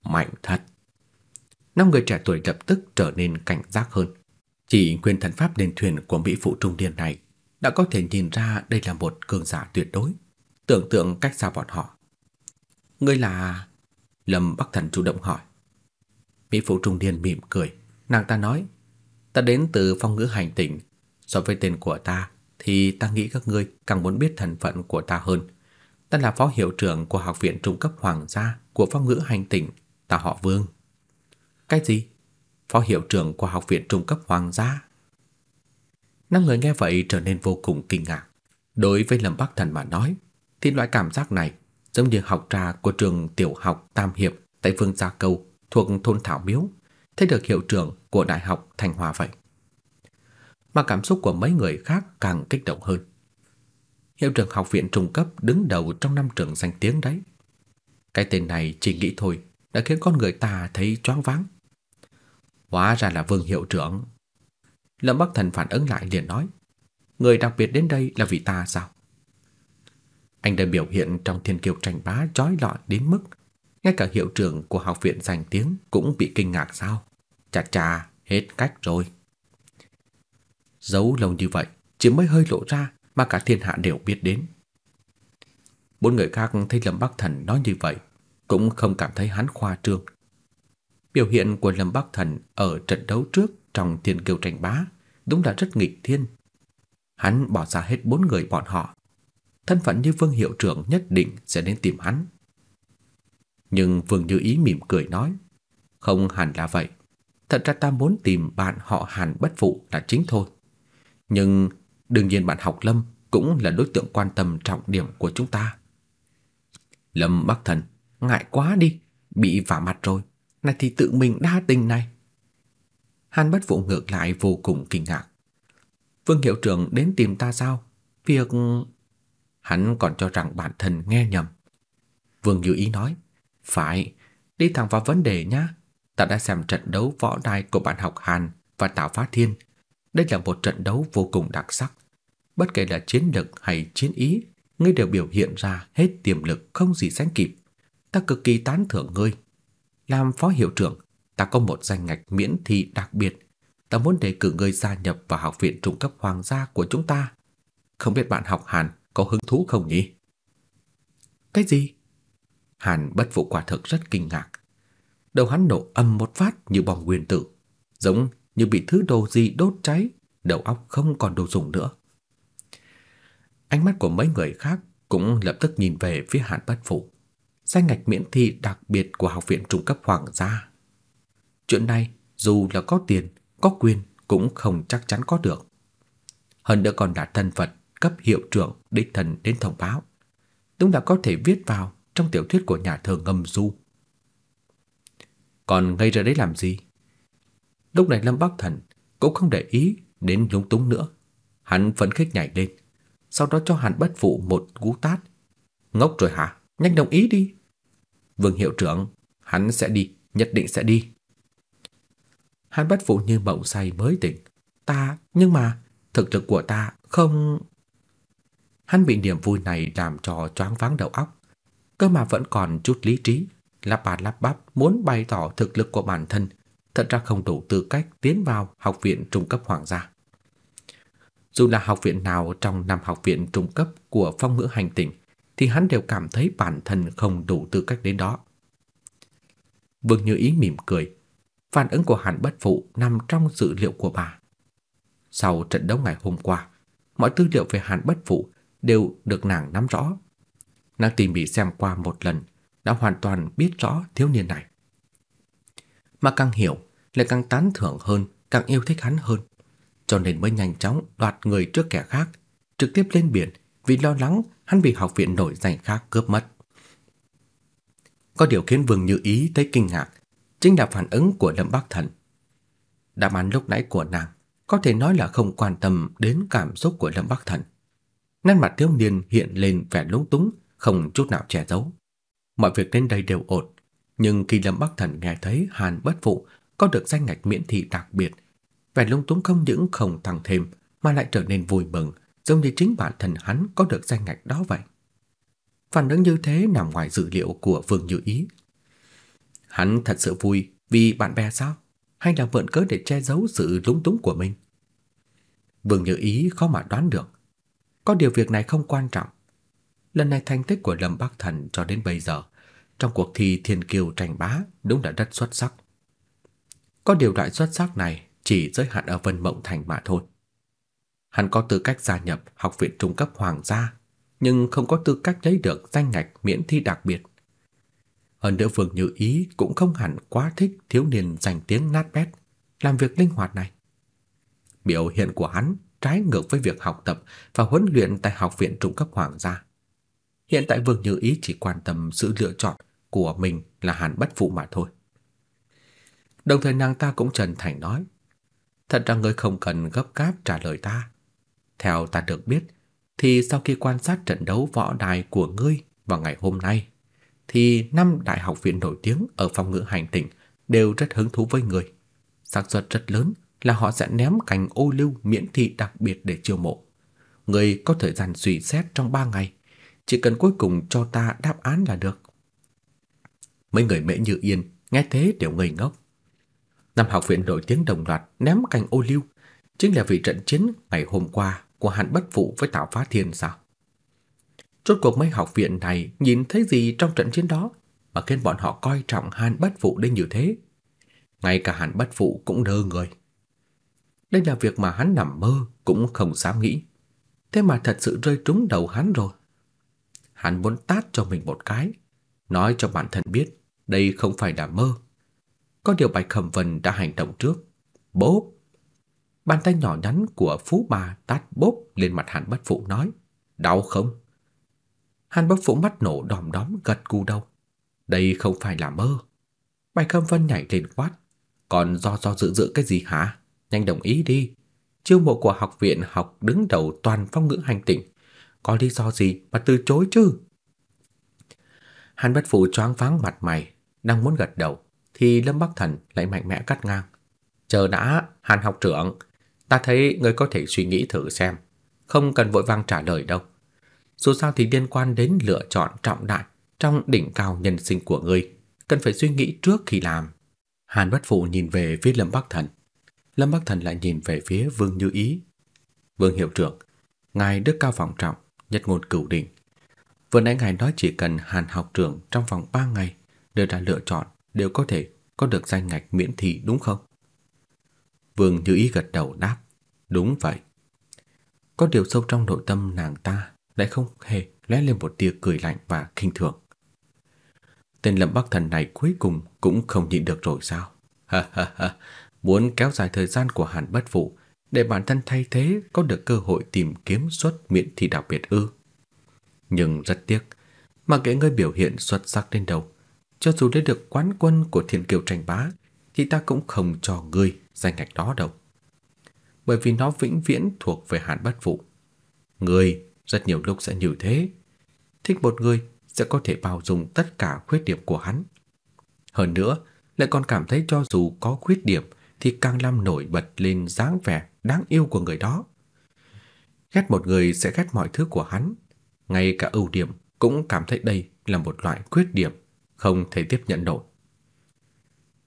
mạnh thật. Năm người trẻ tuổi lập tức trở nên cảnh giác hơn. Chỉ quyền thần pháp lên thuyền của Mỹ phụ trung niên này đã có thể nhìn ra đây là một cường giả tuyệt đối, tưởng tượng cách xa bọn họ. Ngươi là... Lâm Bắc Thần chủ động hỏi. Mỹ phụ trung niên mỉm cười, nàng ta nói, ta đến từ phong ngữ hành tinh, so với tên của ta thì ta nghĩ các ngươi càng muốn biết thân phận của ta hơn. Ta là phó hiệu trưởng của học viện trung cấp hoàng gia của phong ngữ hành tinh, ta họ Vương. Cái gì? Phó hiệu trưởng của học viện trung cấp hoàng gia? Năm người nghe vậy trở nên vô cùng kinh ngạc. Đối với Lâm Bắc Thần mà nói, thì loại cảm giác này giống như học trò của trường tiểu học Tam Hiệp tại Phương Gia Câu thuộc thôn Thảo Miếu, thấy được hiệu trưởng của Đại học Thành Hòa vậy. Mà cảm xúc của mấy người khác càng kích động hơn. Hiệu trưởng học viện trung cấp đứng đầu trong năm trường danh tiếng đấy. Cái tên này chỉ nghĩ thôi đã khiến con người ta thấy choáng váng. Hóa ra là Vương hiệu trưởng. Lâm Bắc Thần phản ứng lại liền nói, người đặc biệt đến đây là vì ta sao? Anh đã biểu hiện trong thiên kiều tranh bá chói lọi đến mức ngay cả hiệu trưởng của học viện danh tiếng cũng bị kinh ngạc sao? Chà chà, hết cách rồi. Giấu lâu như vậy, chỉ mới hơi lộ ra mà cả thiên hạ đều biết đến. Bốn người khác thấy Lâm Bắc Thần nói như vậy, cũng không cảm thấy hắn khoa trương. Biểu hiện của Lâm Bắc Thần ở trận đấu trước trong thiên kiều tranh bá đúng là rất nghịch thiên. Hắn bỏ ra hết bốn người bọn họ. Thân phận như Vương hiệu trưởng nhất định sẽ đến tìm hắn. Nhưng Vương Như Ý mỉm cười nói, không hẳn là vậy. Thật ra ta muốn tìm bạn họ Hàn bất phụ là chính thôi. Nhưng đương nhiên bạn học Lâm cũng là đối tượng quan tâm trọng điểm của chúng ta. Lâm Bắc Thần, ngại quá đi, bị vả mặt rồi, này thì tự mình đa tình này. Hàn bất phụ ngược lại vô cùng kinh ngạc. Vương hiệu trưởng đến tìm ta sao? Việc... Hắn còn cho rằng bản thân nghe nhầm. Vương Như Ý nói, phải, đi thẳng vào vấn đề nhá. Ta đã xem trận đấu võ đài của bạn học Hàn và Tào Phá Thiên. Đây là một trận đấu vô cùng đặc sắc. Bất kể là chiến lực hay chiến ý, ngươi đều biểu hiện ra hết tiềm lực không gì sánh kịp. Ta cực kỳ tán thưởng ngươi. Làm phó hiệu trưởng, ta có một danh ngạch miễn thi đặc biệt. Ta muốn đề cử ngươi gia nhập vào học viện trung cấp hoàng gia của chúng ta. Không biết bạn học Hàn có hứng thú không nhỉ? Cái gì? Hàn bất phụ quả thực rất kinh ngạc. Đầu hắn nổ âm một phát như bom nguyên tử, giống như bị thứ đồ gì đốt cháy, đầu óc không còn đồ dùng nữa. Ánh mắt của mấy người khác cũng lập tức nhìn về phía Hàn bất phụ. Danh ngạch miễn thi đặc biệt của học viện trung cấp hoàng gia. Chuyện này dù là có tiền, có quyền cũng không chắc chắn có được. Hơn nữa còn là thân phận cấp hiệu trưởng đích thần đến thông báo. Đúng là có thể viết vào trong tiểu thuyết của nhà thơ ngâm du. Còn ngây ra đấy làm gì? Lúc này Lâm Bắc Thần cũng không để ý đến lúng túng nữa. Hắn phấn khích nhảy lên, sau đó cho Hàn Bất Phụ một cú tát. Ngốc rồi hả? Nhanh đồng ý đi. Vương hiệu trưởng, hắn sẽ đi, nhất định sẽ đi. Hàn Bất Phụ như mộng say mới tỉnh. Ta, nhưng mà thực lực của ta không... Hắn bị niềm vui này làm cho choáng váng đầu óc cơ mà vẫn còn chút lý trí, lắp bà lắp bắp muốn bày tỏ thực lực của bản thân, thật ra không đủ tư cách tiến vào học viện trung cấp hoàng gia. Dù là học viện nào trong năm học viện trung cấp của phong ngữ hành tinh, thì hắn đều cảm thấy bản thân không đủ tư cách đến đó. Vương Như Ý mỉm cười, phản ứng của hắn bất phụ nằm trong dự liệu của bà. Sau trận đấu ngày hôm qua, mọi tư liệu về hắn Bất Phụ đều được nàng nắm rõ. Nàng tỉ mỉ xem qua một lần, đã hoàn toàn biết rõ thiếu niên này. Mà càng hiểu, lại càng tán thưởng hơn, càng yêu thích hắn hơn. Cho nên mới nhanh chóng đoạt người trước kẻ khác, trực tiếp lên biển vì lo lắng hắn bị học viện nổi danh khác cướp mất. Có điều khiến Vương Như Ý thấy kinh ngạc, chính là phản ứng của Lâm Bắc Thần. Đáp án lúc nãy của nàng có thể nói là không quan tâm đến cảm xúc của Lâm Bắc Thần. Nét mặt thiếu niên hiện lên vẻ lúng túng, không chút nào che giấu. Mọi việc đến đây đều ổn, nhưng khi Lâm Bắc Thần nghe thấy Hàn Bất Phụ có được danh ngạch miễn thị đặc biệt, vẻ lung túng không những không tăng thêm mà lại trở nên vui mừng, giống như chính bản thân hắn có được danh ngạch đó vậy. Phản ứng như thế nằm ngoài dự liệu của Vương Như Ý. Hắn thật sự vui vì bạn bè sao? Hay là mượn cớ để che giấu sự lúng túng của mình? Vương Như Ý khó mà đoán được. Có điều việc này không quan trọng. Lần này thành tích của Lâm Bắc Thần cho đến bây giờ trong cuộc thi thiên kiêu tranh bá đúng là rất xuất sắc. Có điều loại xuất sắc này chỉ giới hạn ở Vân Mộng Thành mà thôi. Hắn có tư cách gia nhập học viện trung cấp hoàng gia, nhưng không có tư cách lấy được danh ngạch miễn thi đặc biệt. Hơn nữa Vương Như Ý cũng không hẳn quá thích thiếu niên giành tiếng nát bét, làm việc linh hoạt này. Biểu hiện của hắn trái ngược với việc học tập và huấn luyện tại học viện trung cấp hoàng gia. Hiện tại Vương Như Ý chỉ quan tâm sự lựa chọn của mình là Hàn Bất Phụ mà thôi. Đồng thời nàng ta cũng trần thành nói, thật ra ngươi không cần gấp gáp trả lời ta. Theo ta được biết, thì sau khi quan sát trận đấu võ đài của ngươi vào ngày hôm nay, thì năm đại học viện nổi tiếng ở phong ngữ hành tinh đều rất hứng thú với người. xác suất rất lớn là họ sẽ ném cành ô lưu miễn thị đặc biệt để chiêu mộ. Người có thời gian suy xét trong 3 ngày, chỉ cần cuối cùng cho ta đáp án là được. Mấy người mễ như yên, nghe thế đều ngây ngốc. Năm học viện nổi tiếng đồng loạt ném cành ô liu chính là vì trận chiến ngày hôm qua của Hàn Bất Phụ với Tào Phá Thiên sao? Rốt cuộc mấy học viện này nhìn thấy gì trong trận chiến đó mà khiến bọn họ coi trọng Hàn Bất Phụ đến như thế? Ngay cả Hàn Bất Phụ cũng đơ người. Đây là việc mà hắn nằm mơ cũng không dám nghĩ. Thế mà thật sự rơi trúng đầu hắn rồi. Hắn muốn tát cho mình một cái, nói cho bản thân biết đây không phải là mơ. Có điều Bạch Khẩm Vân đã hành động trước. Bốp! Bàn tay nhỏ nhắn của Phú Bà tát bốp lên mặt Hàn Bất Phụ nói, đau không? Hàn Bất Phụ mắt nổ đom đóm gật gù đầu. Đây không phải là mơ. Bạch Khâm Vân nhảy lên quát, còn do do dự dự cái gì hả? Nhanh đồng ý đi. Chiêu mộ của học viện học đứng đầu toàn phong ngữ hành tinh, có lý do gì mà từ chối chứ? Hàn Bất Phụ choáng váng mặt mày, đang muốn gật đầu thì Lâm Bắc Thần lại mạnh mẽ cắt ngang. "Chờ đã, Hàn học trưởng, ta thấy ngươi có thể suy nghĩ thử xem, không cần vội vàng trả lời đâu. Dù sao thì liên quan đến lựa chọn trọng đại trong đỉnh cao nhân sinh của ngươi, cần phải suy nghĩ trước khi làm." Hàn Bất Phụ nhìn về phía Lâm Bắc Thần. Lâm Bắc Thần lại nhìn về phía Vương Như Ý. "Vương hiệu trưởng, ngài đức cao vọng trọng, nhất ngôn cửu đỉnh. Vừa nãy ngài nói chỉ cần Hàn học trưởng trong vòng 3 ngày đưa ra lựa chọn đều có thể có được danh ngạch miễn thị đúng không? Vương Như Ý gật đầu đáp, đúng vậy. Có điều sâu trong nội tâm nàng ta lại không hề lóe lên một tia cười lạnh và khinh thường. Tên Lâm Bắc Thần này cuối cùng cũng không nhịn được rồi sao? Ha ha ha, muốn kéo dài thời gian của Hàn Bất Phụ để bản thân thay thế có được cơ hội tìm kiếm suất miễn thị đặc biệt ư? Nhưng rất tiếc, mà kệ ngươi biểu hiện xuất sắc đến đâu, cho dù lấy được quán quân của Thiên Kiều tranh bá, thì ta cũng không cho ngươi danh ngạch đó đâu. Bởi vì nó vĩnh viễn thuộc về hạn Bất Phụ. Ngươi rất nhiều lúc sẽ như thế. Thích một người sẽ có thể bao dung tất cả khuyết điểm của hắn. Hơn nữa, lại còn cảm thấy cho dù có khuyết điểm thì càng làm nổi bật lên dáng vẻ đáng yêu của người đó. Ghét một người sẽ ghét mọi thứ của hắn, ngay cả ưu điểm cũng cảm thấy đây là một loại khuyết điểm không thể tiếp nhận nổi.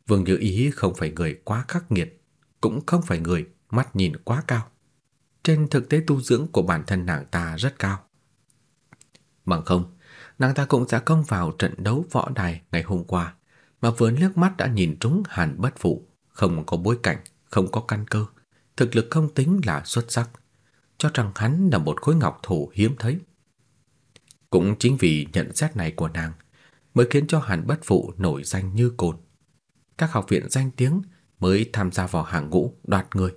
Vương Như Ý không phải người quá khắc nghiệt, cũng không phải người mắt nhìn quá cao. Trên thực tế tu dưỡng của bản thân nàng ta rất cao. Bằng không, nàng ta cũng sẽ không vào trận đấu võ đài ngày hôm qua, mà vừa liếc mắt đã nhìn trúng Hàn Bất Phụ, không có bối cảnh, không có căn cơ, thực lực không tính là xuất sắc, cho rằng hắn là một khối ngọc thủ hiếm thấy. Cũng chính vì nhận xét này của nàng mới khiến cho Hàn Bất Phụ nổi danh như cồn. Các học viện danh tiếng mới tham gia vào hàng ngũ đoạt người.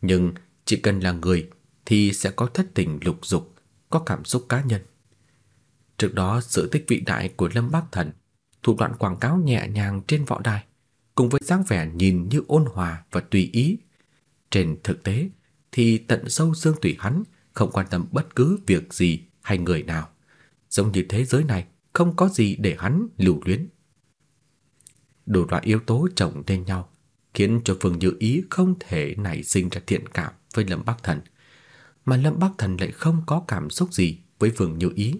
Nhưng chỉ cần là người thì sẽ có thất tình lục dục, có cảm xúc cá nhân. Trước đó sự tích vị đại của Lâm Bắc Thần, thủ đoạn quảng cáo nhẹ nhàng trên võ đài, cùng với dáng vẻ nhìn như ôn hòa và tùy ý, trên thực tế thì tận sâu xương tủy hắn không quan tâm bất cứ việc gì hay người nào. Giống như thế giới này không có gì để hắn lưu luyến. Đủ loại yếu tố chồng lên nhau, khiến cho Phương Như Ý không thể nảy sinh ra thiện cảm với Lâm Bắc Thần, mà Lâm Bắc Thần lại không có cảm xúc gì với Phương Như Ý.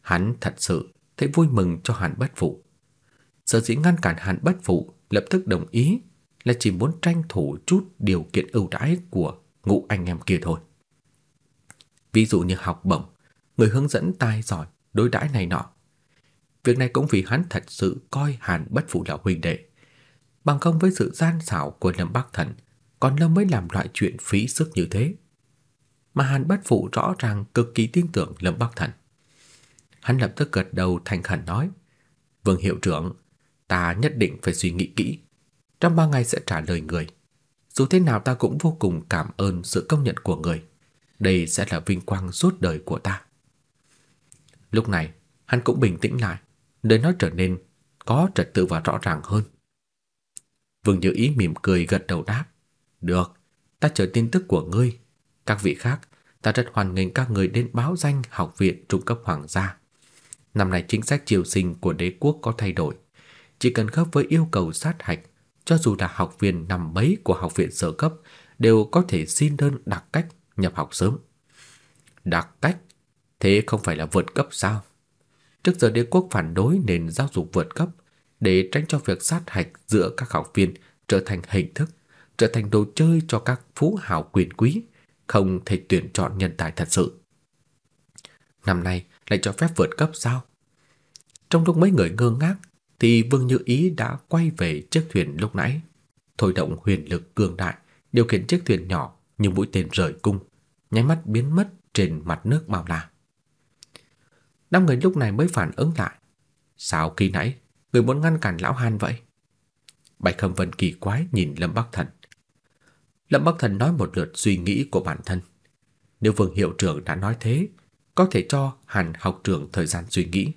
Hắn thật sự thấy vui mừng cho Hàn Bất Phụ. Sở dĩ ngăn cản Hàn Bất Phụ lập tức đồng ý là chỉ muốn tranh thủ chút điều kiện ưu đãi của ngũ anh em kia thôi. Ví dụ như học bổng, người hướng dẫn tài giỏi, đối đãi này nọ. Việc này cũng vì hắn thật sự coi Hàn Bất Phụ là huynh đệ. Bằng không với sự gian xảo của Lâm Bắc Thần, còn Lâm mới làm loại chuyện phí sức như thế. Mà Hàn Bất Phụ rõ ràng cực kỳ tin tưởng Lâm Bắc Thần. Hắn lập tức gật đầu thành khẩn nói: "Vương hiệu trưởng, ta nhất định phải suy nghĩ kỹ, trong ba ngày sẽ trả lời người. Dù thế nào ta cũng vô cùng cảm ơn sự công nhận của người. Đây sẽ là vinh quang suốt đời của ta." Lúc này, hắn cũng bình tĩnh lại, lời nói trở nên có trật tự và rõ ràng hơn. Vương Như Ý mỉm cười gật đầu đáp, "Được, ta chờ tin tức của ngươi. Các vị khác, ta rất hoan nghênh các người đến báo danh học viện trung cấp hoàng gia. Năm nay chính sách triều sinh của đế quốc có thay đổi, chỉ cần khớp với yêu cầu sát hạch, cho dù là học viên năm mấy của học viện sơ cấp đều có thể xin đơn đặc cách nhập học sớm. Đặc cách? Thế không phải là vượt cấp sao? Trước giờ đế quốc phản đối nền giáo dục vượt cấp để tránh cho việc sát hạch giữa các học viên trở thành hình thức, trở thành đồ chơi cho các phú hào quyền quý, không thể tuyển chọn nhân tài thật sự. Năm nay lại cho phép vượt cấp sao? Trong lúc mấy người ngơ ngác thì Vương Như Ý đã quay về chiếc thuyền lúc nãy, thôi động huyền lực cường đại, điều khiển chiếc thuyền nhỏ như mũi tên rời cung, nháy mắt biến mất trên mặt nước bao la. Năm người lúc này mới phản ứng lại. Sao khi nãy người muốn ngăn cản lão Hàn vậy? Bạch Khâm Vân kỳ quái nhìn Lâm Bắc Thần. Lâm Bắc Thần nói một lượt suy nghĩ của bản thân. Nếu Vương hiệu trưởng đã nói thế, có thể cho Hàn học trưởng thời gian suy nghĩ,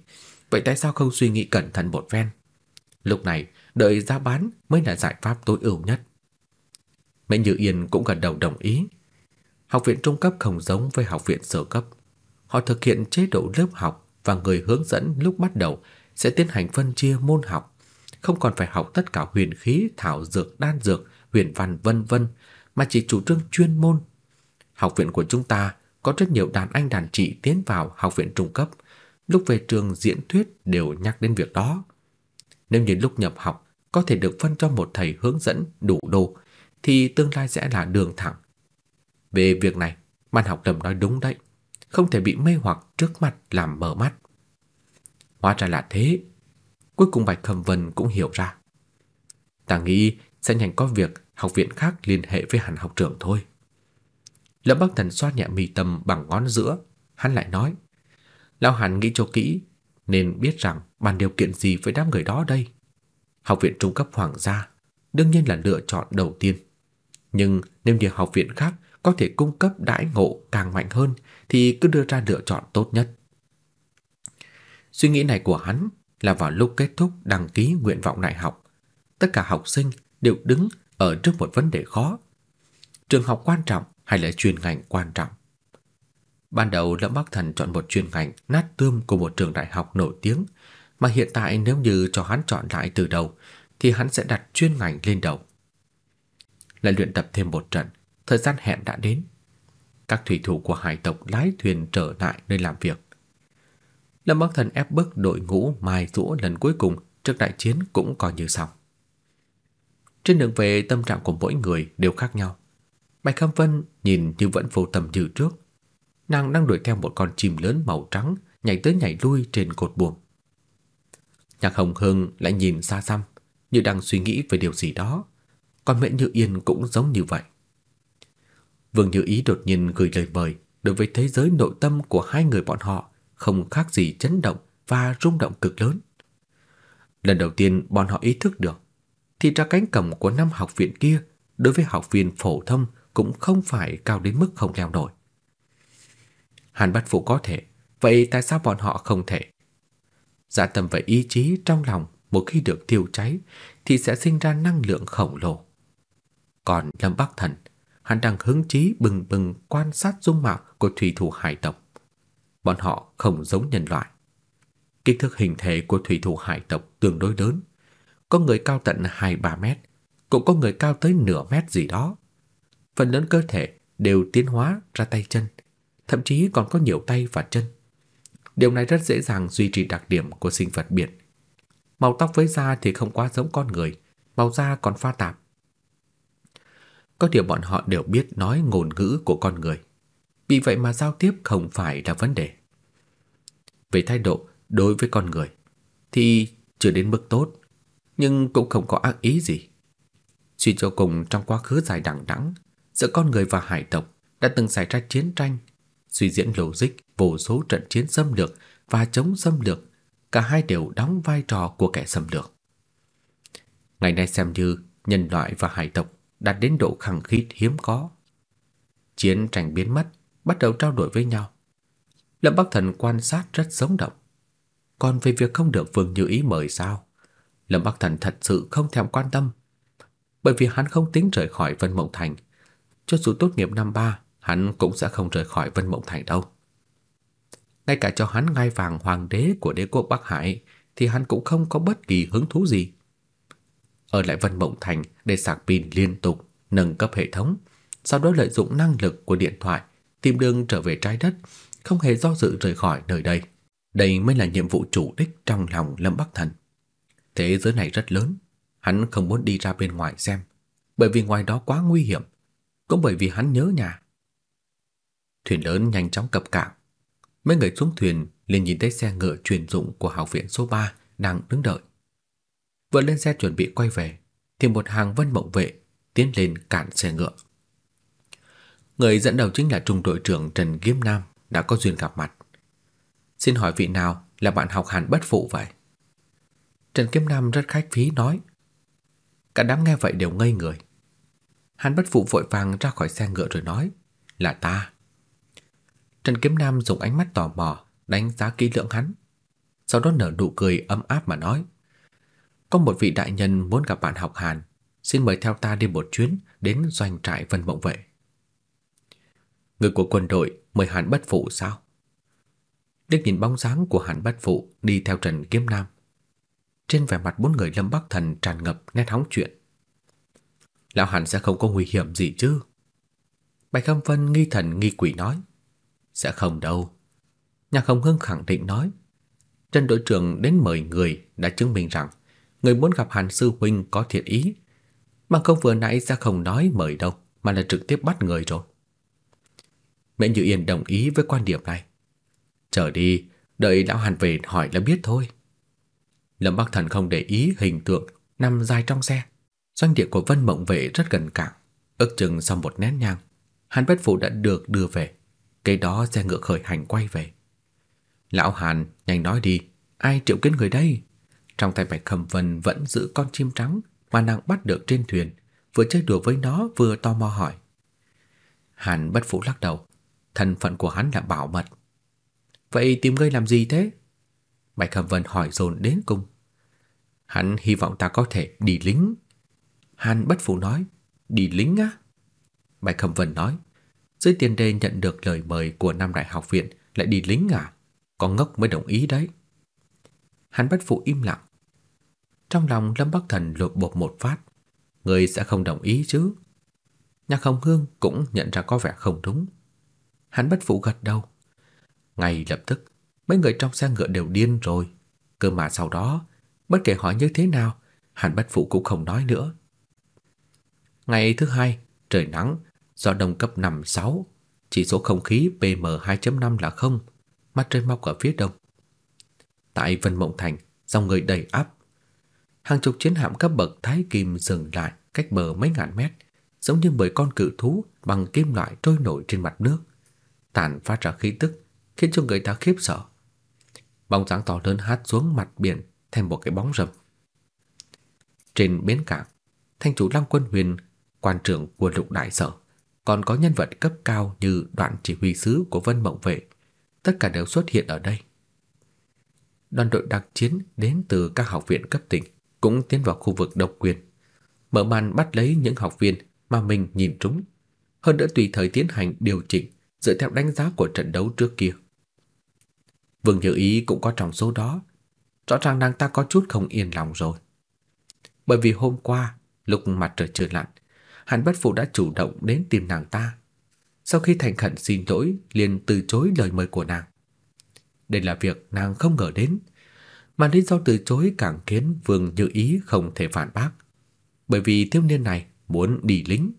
vậy tại sao không suy nghĩ cẩn thận một phen? Lúc này, đợi giá bán mới là giải pháp tối ưu nhất. Mẹ Như Yên cũng gật đầu đồng ý. Học viện trung cấp không giống với học viện sơ cấp. Họ thực hiện chế độ lớp học và người hướng dẫn lúc bắt đầu sẽ tiến hành phân chia môn học, không còn phải học tất cả huyền khí, thảo dược, đan dược, huyền văn vân vân, mà chỉ chủ trương chuyên môn. Học viện của chúng ta có rất nhiều đàn anh đàn chị tiến vào học viện trung cấp, lúc về trường diễn thuyết đều nhắc đến việc đó. Nếu như lúc nhập học có thể được phân cho một thầy hướng dẫn đủ đồ thì tương lai sẽ là đường thẳng. Về việc này, ban học lầm nói đúng đấy, không thể bị mê hoặc trước mặt làm mờ mắt. Hóa ra là thế. Cuối cùng Bạch Khâm Vân cũng hiểu ra. Ta nghĩ sẽ nhanh có việc học viện khác liên hệ với Hàn học trưởng thôi. Lâm Bắc Thần xoa nhẹ mi tâm bằng ngón giữa, hắn lại nói: "Lão Hàn nghĩ cho kỹ, nên biết rằng bàn điều kiện gì với đám người đó đây. Học viện trung cấp hoàng gia đương nhiên là lựa chọn đầu tiên. Nhưng nếu như học viện khác có thể cung cấp đãi ngộ càng mạnh hơn thì cứ đưa ra lựa chọn tốt nhất." Suy nghĩ này của hắn là vào lúc kết thúc đăng ký nguyện vọng đại học, tất cả học sinh đều đứng ở trước một vấn đề khó. Trường học quan trọng hay là chuyên ngành quan trọng? Ban đầu Lâm Bắc Thần chọn một chuyên ngành nát tươm của một trường đại học nổi tiếng, mà hiện tại nếu như cho hắn chọn lại từ đầu thì hắn sẽ đặt chuyên ngành lên đầu. Lại luyện tập thêm một trận, thời gian hẹn đã đến. Các thủy thủ của hải tộc lái thuyền trở lại nơi làm việc. Lâm Bắc Thần ép bức đội ngũ mai rũ lần cuối cùng trước đại chiến cũng coi như xong. Trên đường về tâm trạng của mỗi người đều khác nhau. Bạch Khâm Vân nhìn như vẫn vô tâm như trước. Nàng đang đuổi theo một con chim lớn màu trắng nhảy tới nhảy lui trên cột buồm. Nhạc Hồng Hương lại nhìn xa xăm như đang suy nghĩ về điều gì đó. Còn Mẹ Như Yên cũng giống như vậy. Vương Như Ý đột nhiên gửi lời mời đối với thế giới nội tâm của hai người bọn họ không khác gì chấn động và rung động cực lớn. Lần đầu tiên bọn họ ý thức được thì ra cánh cổng của năm học viện kia đối với học viên phổ thông cũng không phải cao đến mức không leo nổi. Hàn Bát Phụ có thể, vậy tại sao bọn họ không thể? Dạ tâm và ý chí trong lòng một khi được thiêu cháy thì sẽ sinh ra năng lượng khổng lồ. Còn Lâm Bắc Thần, hắn đang hứng chí bừng bừng quan sát dung mạo của thủy thủ hải tộc. Bọn họ không giống nhân loại. Kích thước hình thể của thủy thủ hải tộc tương đối lớn, có người cao tận 2-3 mét, cũng có người cao tới nửa mét gì đó. Phần lớn cơ thể đều tiến hóa ra tay chân, thậm chí còn có nhiều tay và chân. Điều này rất dễ dàng duy trì đặc điểm của sinh vật biển. Màu tóc với da thì không quá giống con người, màu da còn pha tạp. Có điều bọn họ đều biết nói ngôn ngữ của con người. Vì vậy mà giao tiếp không phải là vấn đề. Về thái độ đối với con người thì chưa đến mức tốt, nhưng cũng không có ác ý gì. Suy cho cùng trong quá khứ dài đằng đẵng, giữa con người và hải tộc đã từng xảy ra chiến tranh, suy diễn logic vô số trận chiến xâm lược và chống xâm lược, cả hai đều đóng vai trò của kẻ xâm lược. Ngày nay xem như nhân loại và hải tộc đạt đến độ khăng khít hiếm có. Chiến tranh biến mất, bắt đầu trao đổi với nhau. Lâm Bắc Thần quan sát rất sống động. Còn về việc không được Vương Như Ý mời sao, Lâm Bắc Thần thật sự không thèm quan tâm, bởi vì hắn không tính rời khỏi Vân Mộng Thành. Cho dù tốt nghiệp năm ba, hắn cũng sẽ không rời khỏi Vân Mộng Thành đâu. ngay cả cho hắn ngai vàng hoàng đế của đế quốc Bắc Hải thì hắn cũng không có bất kỳ hứng thú gì. Ở lại Vân Mộng Thành để sạc pin liên tục, nâng cấp hệ thống, sau đó lợi dụng năng lực của điện thoại tìm đường trở về trái đất, không hề do dự rời khỏi nơi đây. Đây mới là nhiệm vụ chủ đích trong lòng Lâm Bắc Thần. Thế giới này rất lớn, hắn không muốn đi ra bên ngoài xem, bởi vì ngoài đó quá nguy hiểm, cũng bởi vì hắn nhớ nhà. Thuyền lớn nhanh chóng cập cảng. Mấy người xuống thuyền liền nhìn thấy xe ngựa chuyên dụng của học viện số 3 đang đứng đợi. Vừa lên xe chuẩn bị quay về, thì một hàng vân mộng vệ tiến lên cản xe ngựa. Người dẫn đầu chính là trung đội trưởng Trần Kiếm Nam đã có duyên gặp mặt. Xin hỏi vị nào là bạn học Hàn Bất Phụ vậy? Trần Kiếm Nam rất khách khí nói. Cả đám nghe vậy đều ngây người. Hàn Bất Phụ vội vàng ra khỏi xe ngựa rồi nói, là ta. Trần Kiếm Nam dùng ánh mắt tò mò đánh giá kỹ lưỡng hắn, sau đó nở nụ cười ấm áp mà nói: "Có một vị đại nhân muốn gặp bạn học Hàn, xin mời theo ta đi một chuyến đến doanh trại Vân Mộng Vệ." Người của quân đội mời Hàn Bất Phụ sao? Đức nhìn bóng dáng của Hàn Bất Phụ đi theo Trần Kiếm Nam. Trên vẻ mặt bốn người Lâm Bắc Thần tràn ngập nét hóng chuyện. Lão Hàn sẽ không có nguy hiểm gì chứ? Bạch Khâm Vân nghi thần nghi quỷ nói. Sẽ không đâu. Nhạc Hồng Hưng khẳng định nói. Trần đội trưởng đến mời người đã chứng minh rằng người muốn gặp Hàn sư huynh có thiện ý, mà không vừa nãy ra không nói mời đâu, mà là trực tiếp bắt người rồi. Mẹ Như Yên đồng ý với quan điểm này. Chờ đi, đợi lão Hàn về hỏi là biết thôi. Lâm Bắc Thần không để ý hình tượng nằm dài trong xe. Doanh địa của Vân Mộng Vệ rất gần cảng, ước chừng sau một nén nhang, Hàn Bất Phụ đã được đưa về. Cái đó xe ngựa khởi hành quay về. Lão Hàn, nhanh nói đi, ai triệu kiến người đây? Trong tay Bạch Khâm Vân vẫn giữ con chim trắng mà nàng bắt được trên thuyền, vừa chơi đùa với nó vừa tò mò hỏi. Hàn Bất Phụ lắc đầu, thân phận của hắn là bảo mật. Vậy tìm ngươi làm gì thế? Bạch Khâm Vân hỏi dồn đến cùng. Hắn hy vọng ta có thể đi lính. Hàn Bất Phụ nói, đi lính á? Bạch Khâm Vân nói, dưới tiền đề nhận được lời mời của năm đại học viện lại đi lính à? Có ngốc mới đồng ý đấy. hắn Bất Phụ im lặng. Trong lòng Lâm Bắc Thần lột bột một phát, người sẽ không đồng ý chứ? Nhạc Hồng Hương cũng nhận ra có vẻ không đúng. Hắn bất phụ gật đầu. Ngay lập tức, mấy người trong xe ngựa đều điên rồi. Cơ mà sau đó, bất kể hỏi như thế nào, hắn bất phụ cũng không nói nữa. Ngày thứ hai, trời nắng, gió đông cấp 5-6, chỉ số không khí PM2.5 là không, mặt trời mọc ở phía đông. Tại Vân Mộng Thành, dòng người đầy áp. Hàng chục chiến hạm cấp bậc Thái Kim dừng lại cách bờ mấy ngàn mét, giống như bởi con cự thú bằng kim loại trôi nổi trên mặt nước tản phát ra khí tức khiến cho người ta khiếp sợ. Bóng dáng to lớn hát xuống mặt biển thành một cái bóng rầm. Trên bến cảng, thanh chủ Lăng Quân Huyền, quan trưởng của Lục Đại Sở, còn có nhân vật cấp cao như đoạn chỉ huy sứ của Vân Mộng Vệ, tất cả đều xuất hiện ở đây. Đoàn đội đặc chiến đến từ các học viện cấp tỉnh cũng tiến vào khu vực độc quyền, mở màn bắt lấy những học viên mà mình nhìn trúng, hơn nữa tùy thời tiến hành điều chỉnh dựa theo đánh giá của trận đấu trước kia. Vương Như Ý cũng có trong số đó. Rõ ràng nàng ta có chút không yên lòng rồi. Bởi vì hôm qua, lúc mặt trời chưa lặn, Hàn Bất Phụ đã chủ động đến tìm nàng ta. Sau khi thành khẩn xin lỗi, liền từ chối lời mời của nàng. Đây là việc nàng không ngờ đến, mà lý do từ chối càng khiến Vương Như Ý không thể phản bác. Bởi vì thiếu niên này muốn đi lính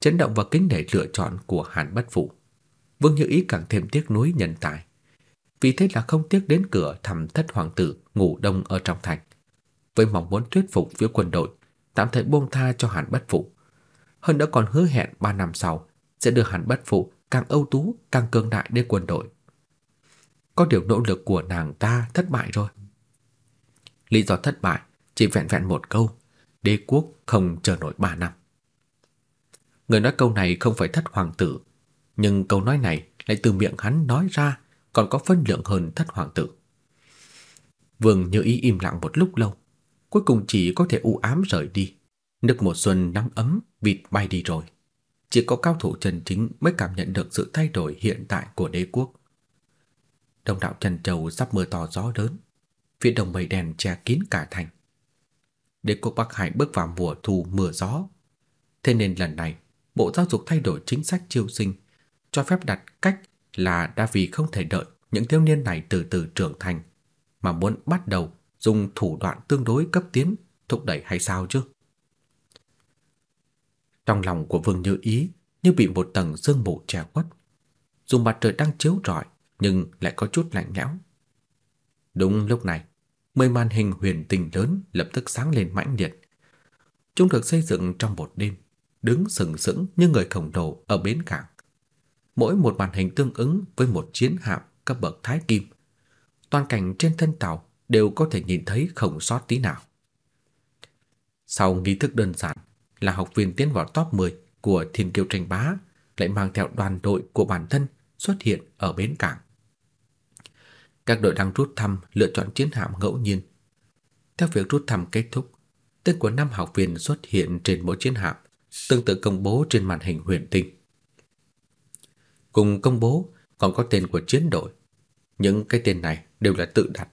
chấn động và kính nể lựa chọn của Hàn Bất Phụ. Vương Như Ý càng thêm tiếc nuối nhân tài. Vì thế là không tiếc đến cửa thăm thất hoàng tử ngủ đông ở trong thành. Với mong muốn thuyết phục phía quân đội, tạm thời buông tha cho Hàn Bất Phụ. Hơn nữa còn hứa hẹn 3 năm sau sẽ đưa Hàn Bất Phụ càng ưu tú, càng cường đại đến quân đội. Có điều nỗ lực của nàng ta thất bại rồi. Lý do thất bại chỉ vẹn vẹn một câu, đế quốc không chờ nổi 3 năm. Người nói câu này không phải thất hoàng tử, nhưng câu nói này lại từ miệng hắn nói ra còn có phân lượng hơn thất hoàng tử. Vương Như Ý im lặng một lúc lâu, cuối cùng chỉ có thể u ám rời đi. Nước mùa xuân nắng ấm, vịt bay đi rồi. Chỉ có cao thủ chân chính mới cảm nhận được sự thay đổi hiện tại của đế quốc. đông đảo trần châu sắp mưa to gió lớn, phía đông mây đèn che kín cả thành. Đế quốc Bắc Hải bước vào mùa thu mưa gió, thế nên lần này Bộ Giáo dục thay đổi chính sách chiêu sinh, cho phép đặt cách là đã vì không thể đợi những thiếu niên này từ từ trưởng thành, mà muốn bắt đầu dùng thủ đoạn tương đối cấp tiến thúc đẩy hay sao chứ? Trong lòng của Vương Như Ý như bị một tầng sương mù che khuất. Dù mặt trời đang chiếu rọi nhưng lại có chút lạnh lẽo. Đúng lúc này, mười màn hình huyền tinh lớn lập tức sáng lên mãnh liệt. Chúng được xây dựng trong một đêm, đứng sừng sững như người khổng lồ ở bến cảng. Mỗi một màn hình tương ứng với một chiến hạm cấp bậc thái kim. Toàn cảnh trên thân tàu đều có thể nhìn thấy không sót tí nào. Sau nghi thức đơn giản là học viên tiến vào top 10 của Thiên Kiêu tranh bá lại mang theo đoàn đội của bản thân xuất hiện ở bến cảng. Các đội đang rút thăm lựa chọn chiến hạm ngẫu nhiên. Theo việc rút thăm kết thúc, tên của năm học viên xuất hiện trên mỗi chiến hạm, tương tự công bố trên màn hình huyền tinh. Cùng công bố còn có tên của chiến đội. Những cái tên này đều là tự đặt,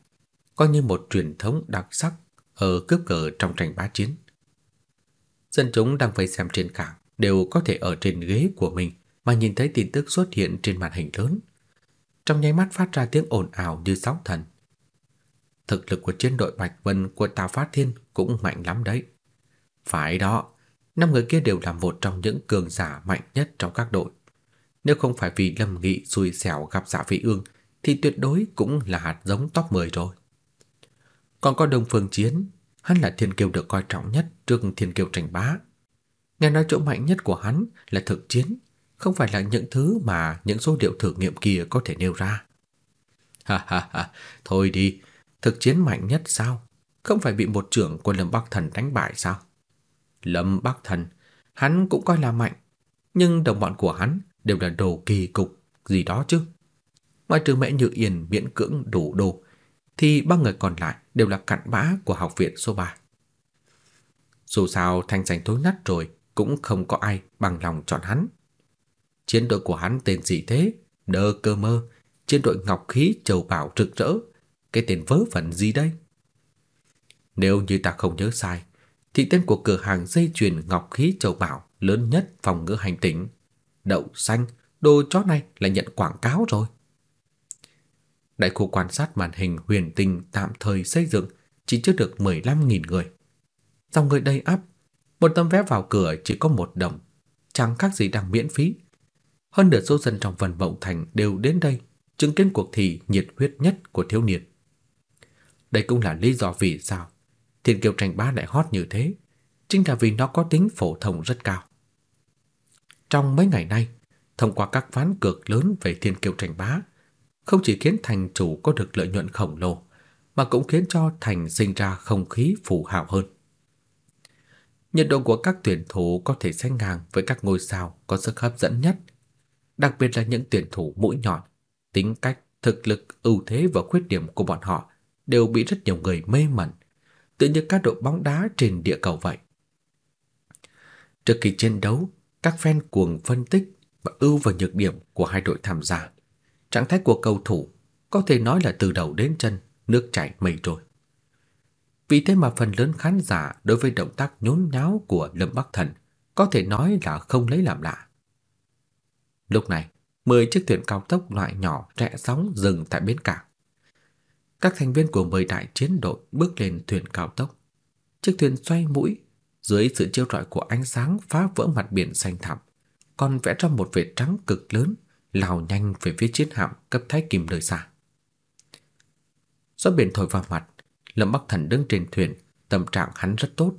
coi như một truyền thống đặc sắc ở cướp cờ trong tranh bá chiến. Dân chúng đang vây xem trên cảng đều có thể ở trên ghế của mình mà nhìn thấy tin tức xuất hiện trên màn hình lớn. Trong nháy mắt phát ra tiếng ồn ào như sóng thần. Thực lực của chiến đội Bạch Vân của Tào Phát Thiên cũng mạnh lắm đấy. Phải đó, năm người kia đều là một trong những cường giả mạnh nhất trong các đội. Nếu không phải vì Lâm Nghị xui xẻo gặp dạ giả Vị Ương thì tuyệt đối cũng là hạt giống top 10 rồi. Còn có Đông Phương Chiến, hắn là thiên kiêu được coi trọng nhất trước thiên kiêu tranh bá. Nghe nói chỗ mạnh nhất của hắn là thực chiến, không phải là những thứ mà những số liệu thử nghiệm kia có thể nêu ra. Ha ha ha, thôi đi, thực chiến mạnh nhất sao? Không phải bị một trưởng của Lâm Bắc Thần đánh bại sao? Lâm Bắc Thần, hắn cũng coi là mạnh, nhưng đồng bọn của hắn đều là đồ kỳ cục gì đó chứ. Ngoài trừ mẹ Như Yên miễn cưỡng đủ đồ, thì ba người còn lại đều là cặn bã của học viện số 3. Dù sao thanh danh tối nát rồi, cũng không có ai bằng lòng chọn hắn. Chiến đội của hắn tên gì thế? Đơ cơ mơ, chiến đội ngọc khí châu bảo rực rỡ, cái tên vớ vẩn gì đây? Nếu như ta không nhớ sai, thì tên của cửa hàng dây chuyền ngọc khí châu bảo lớn nhất phòng ngữ hành tỉnh, đậu xanh, đồ chó này là nhận quảng cáo rồi. Đại khu quan sát màn hình huyền tinh tạm thời xây dựng chỉ chứa được 15.000 người. Dòng người đầy ắp một tấm vé vào cửa chỉ có một đồng, chẳng khác gì đang miễn phí. Hơn nửa số dân trong vần Mộng Thành đều đến đây chứng kiến cuộc thi nhiệt huyết nhất của thiếu niên. Đây cũng là lý do vì sao Thiên Kiều Tranh Bá lại hot như thế, chính là vì nó có tính phổ thông rất cao. Trong mấy ngày nay, thông qua các ván cược lớn về Thiên Kiều Tranh Bá, không chỉ khiến thành chủ có được lợi nhuận khổng lồ, mà cũng khiến cho thành sinh ra không khí phù hào hơn. Nhiệt độ của các tuyển thủ có thể sánh ngang với các ngôi sao có sức hấp dẫn nhất, đặc biệt là những tuyển thủ mũi nhọn, tính cách, thực lực, ưu thế và khuyết điểm của bọn họ đều bị rất nhiều người mê mẩn, tự như các đội bóng đá trên địa cầu vậy. Trước khi chiến đấu, các fan cuồng phân tích và ưu và nhược điểm của hai đội tham gia. Trạng thái của cầu thủ có thể nói là từ đầu đến chân nước chảy mây trôi. Vì thế mà phần lớn khán giả đối với động tác nhốn nháo của Lâm Bắc Thần có thể nói là không lấy làm lạ. Lúc này, 10 chiếc thuyền cao tốc loại nhỏ rẽ sóng dừng tại bến cảng. Các thành viên của 10 đại chiến đội bước lên thuyền cao tốc. Chiếc thuyền xoay mũi, dưới sự chiếu rọi của ánh sáng phá vỡ mặt biển xanh thẳm, còn vẽ ra một vệt trắng cực lớn lao nhanh về phía chiến hạm cấp thái kim nơi xa. Gió biển thổi vào mặt, Lâm Bắc Thần đứng trên thuyền, tâm trạng hắn rất tốt.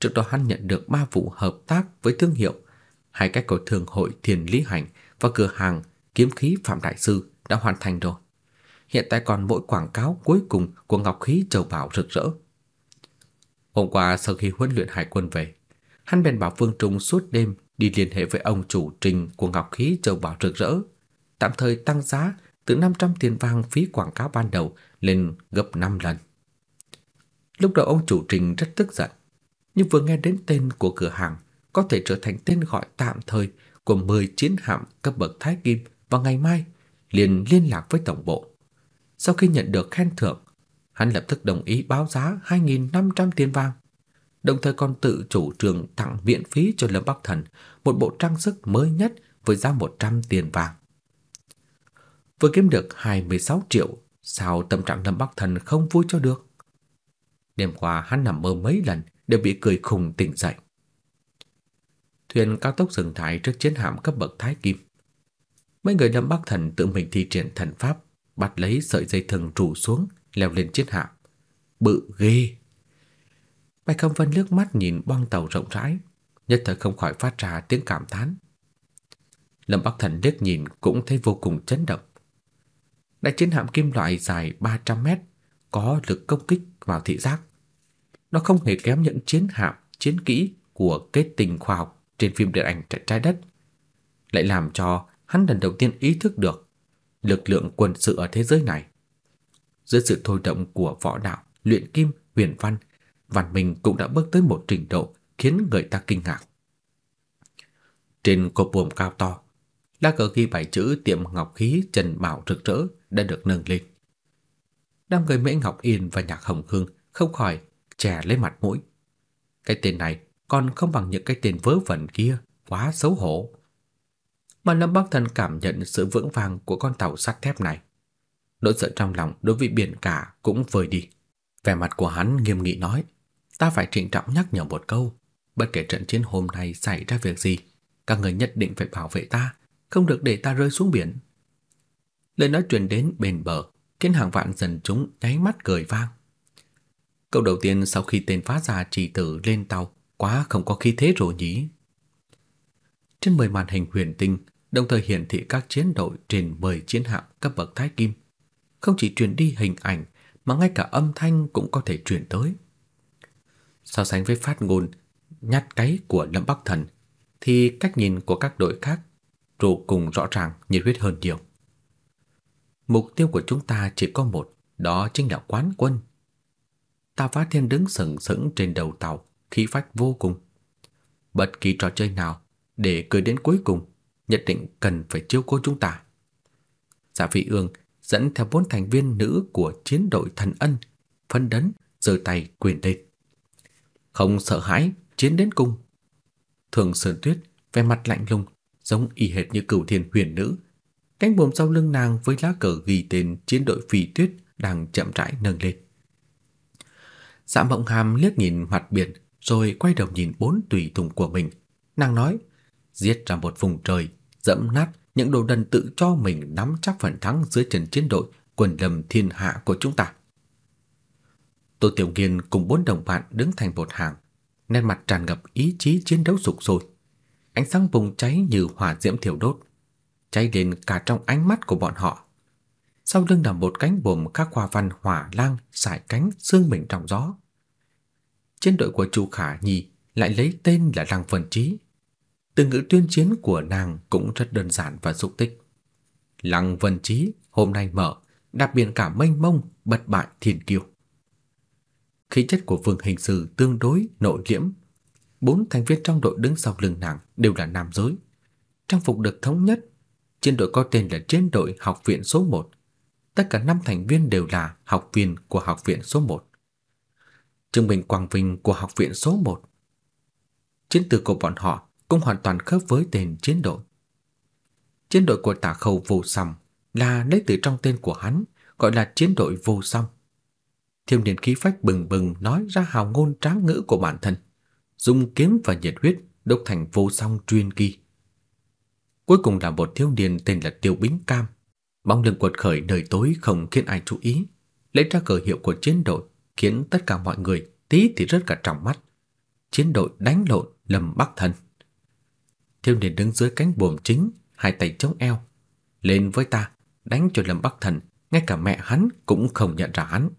Trước đó hắn nhận được ba vụ hợp tác với thương hiệu, hai cái cầu thương hội Thiền Lý Hành và cửa hàng Kiếm khí Phạm Đại Sư đã hoàn thành rồi. Hiện tại còn mỗi quảng cáo cuối cùng của Ngọc khí Châu Bảo rực rỡ. Hôm qua sau khi huấn luyện hải quân về, hắn bèn bảo Phương Trung suốt đêm đi liên hệ với ông chủ trình của Ngọc khí Châu Bảo rực rỡ, tạm thời tăng giá từ 500 tiền vàng phí quảng cáo ban đầu lên gấp 5 lần. Lúc đầu ông chủ trình rất tức giận, nhưng vừa nghe đến tên của cửa hàng có thể trở thành tên gọi tạm thời của 10 chiến hạm cấp bậc Thái Kim vào ngày mai, liền liên lạc với tổng bộ. Sau khi nhận được khen thưởng, hắn lập tức đồng ý báo giá 2.500 tiền vàng, đồng thời còn tự chủ trương tặng viện phí cho Lâm Bắc Thần một bộ trang sức mới nhất với giá 100 tiền vàng. Vừa kiếm được 26 triệu, sao tâm trạng Lâm Bắc Thần không vui cho được? Đêm qua hắn nằm mơ mấy lần đều bị cười khùng tỉnh dậy. Thuyền cao tốc dừng lại trước chiến hạm cấp bậc Thái Kim. Mấy người Lâm Bắc Thần tự mình thi triển thần pháp, bắt lấy sợi dây thừng trụ xuống, leo lên chiến hạm. Bự ghê! Bạch Khâm Vân liếc mắt nhìn bong tàu rộng rãi, nhất thời không khỏi phát ra tiếng cảm thán. Lâm Bắc Thần liếc nhìn cũng thấy vô cùng chấn động. Đại chiến hạm kim loại dài 300 mét, có lực công kích vào thị giác. Nó không hề kém những chiến hạm, chiến kỹ của kết tình khoa học trên phim điện ảnh trái đất. Lại làm cho hắn lần đầu tiên ý thức được lực lượng quân sự ở thế giới này. Dưới sự thôi động của võ đạo, luyện kim, huyền văn, văn minh cũng đã bước tới một trình độ khiến người ta kinh ngạc. Trên cột buồm cao to, lá cờ ghi bảy chữ tiệm ngọc khí Trần Bảo rực rỡ đã được nâng lên. đám người Mễ Ngọc Yên và Nhạc Hồng Hương không khỏi chè lấy mặt mũi. Cái tên này còn không bằng những cái tên vớ vẩn kia, quá xấu hổ. Mà Lâm Bắc Thần cảm nhận sự vững vàng của con tàu sắt thép này. Nỗi sợ trong lòng đối với biển cả cũng vơi đi. Vẻ mặt của hắn nghiêm nghị nói, ta phải trịnh trọng nhắc nhở một câu, bất kể trận chiến hôm nay xảy ra việc gì, các người nhất định phải bảo vệ ta, không được để ta rơi xuống biển. Lời nói truyền đến bên bờ, khiến hàng vạn dân chúng nháy mắt cười vang. Câu đầu tiên sau khi tên phá gia trì tử lên tàu, quá không có khí thế rồi nhỉ. Trên 10 màn hình huyền tinh, đồng thời hiển thị các chiến đội trên 10 chiến hạm cấp bậc thái kim. Không chỉ truyền đi hình ảnh mà ngay cả âm thanh cũng có thể truyền tới. So sánh với phát ngôn nhát cái của Lâm Bắc Thần thì cách nhìn của các đội khác vô cùng rõ ràng nhiệt huyết hơn nhiều. Mục tiêu của chúng ta chỉ có một, đó chính là quán quân. Ta Phá Thiên đứng sừng sững trên đầu tàu, khí phách vô cùng. Bất kỳ trò chơi nào để cười đến cuối cùng, nhất định cần phải chiếu cố chúng ta. Giả Vị Ương dẫn theo bốn thành viên nữ của chiến đội Thần Ân, phân đấn giơ tay quyền lên. Không sợ hãi, chiến đến cùng. Thường Sơn Tuyết vẻ mặt lạnh lùng, giống y hệt như cửu thiên huyền nữ. Cánh buồm sau lưng nàng với lá cờ ghi tên chiến đội Phi Tuyết đang chậm rãi nâng lên. Dạ Mộng Hàm liếc nhìn mặt biển, rồi quay đầu nhìn bốn tùy tùng của mình. Nàng nói, giết ra một vùng trời, dẫm nát những đồ đần tự cho mình nắm chắc phần thắng dưới trận chiến đội quần lâm thiên hạ của chúng ta. Tô Tiểu Nghiên cùng bốn đồng bạn đứng thành một hàng, nét mặt tràn ngập ý chí chiến đấu sục sôi. Ánh sáng bùng cháy như hỏa diễm thiêu đốt, cháy đến cả trong ánh mắt của bọn họ. Sau lưng là một cánh buồm các hoa văn hỏa lang sải cánh xương mình trong gió. Chiến đội của Chu Khả Nhi lại lấy tên là Lăng Vân Trí. Từ ngữ tuyên chiến của nàng cũng rất đơn giản và xúc tích. Lăng Vân Trí hôm nay mở, đạp biển cả mênh mông, bật bại thiên kiêu. Khí chất của Vương Hình Sư tương đối nội liễm. Bốn thành viên trong đội đứng sau lưng nàng đều là nam giới. Trang phục được thống nhất. Chiến đội có tên là Chiến đội Học viện số 1. Tất cả năm thành viên đều là học viên của học viện số 1. chứng Bình Quang Vinh của học viện số 1. Chiến từ của bọn họ cũng hoàn toàn khớp với tên chiến đội. Chiến đội của Tả Khâu Vô Song là lấy từ trong tên của hắn, gọi là chiến đội Vô Song. Thiêu niên khí phách bừng bừng nói ra hào ngôn tráng ngữ của bản thân, dùng kiếm và nhiệt huyết đúc thành Vô Song truyền kỳ. Cuối cùng là một thiếu niên tên là Tiêu Bính Cam, bóng lưng quật khởi nơi tối không khiến ai chú ý, lấy ra cờ hiệu của chiến đội, khiến tất cả mọi người tí thì rớt cả trong mắt. Chiến đội đánh lộn Lâm Bắc Thần. Thiếu niên đứng dưới cánh buồm chính, hai tay chống eo, lên với ta, đánh cho Lâm Bắc Thần, ngay cả mẹ hắn cũng không nhận ra hắn.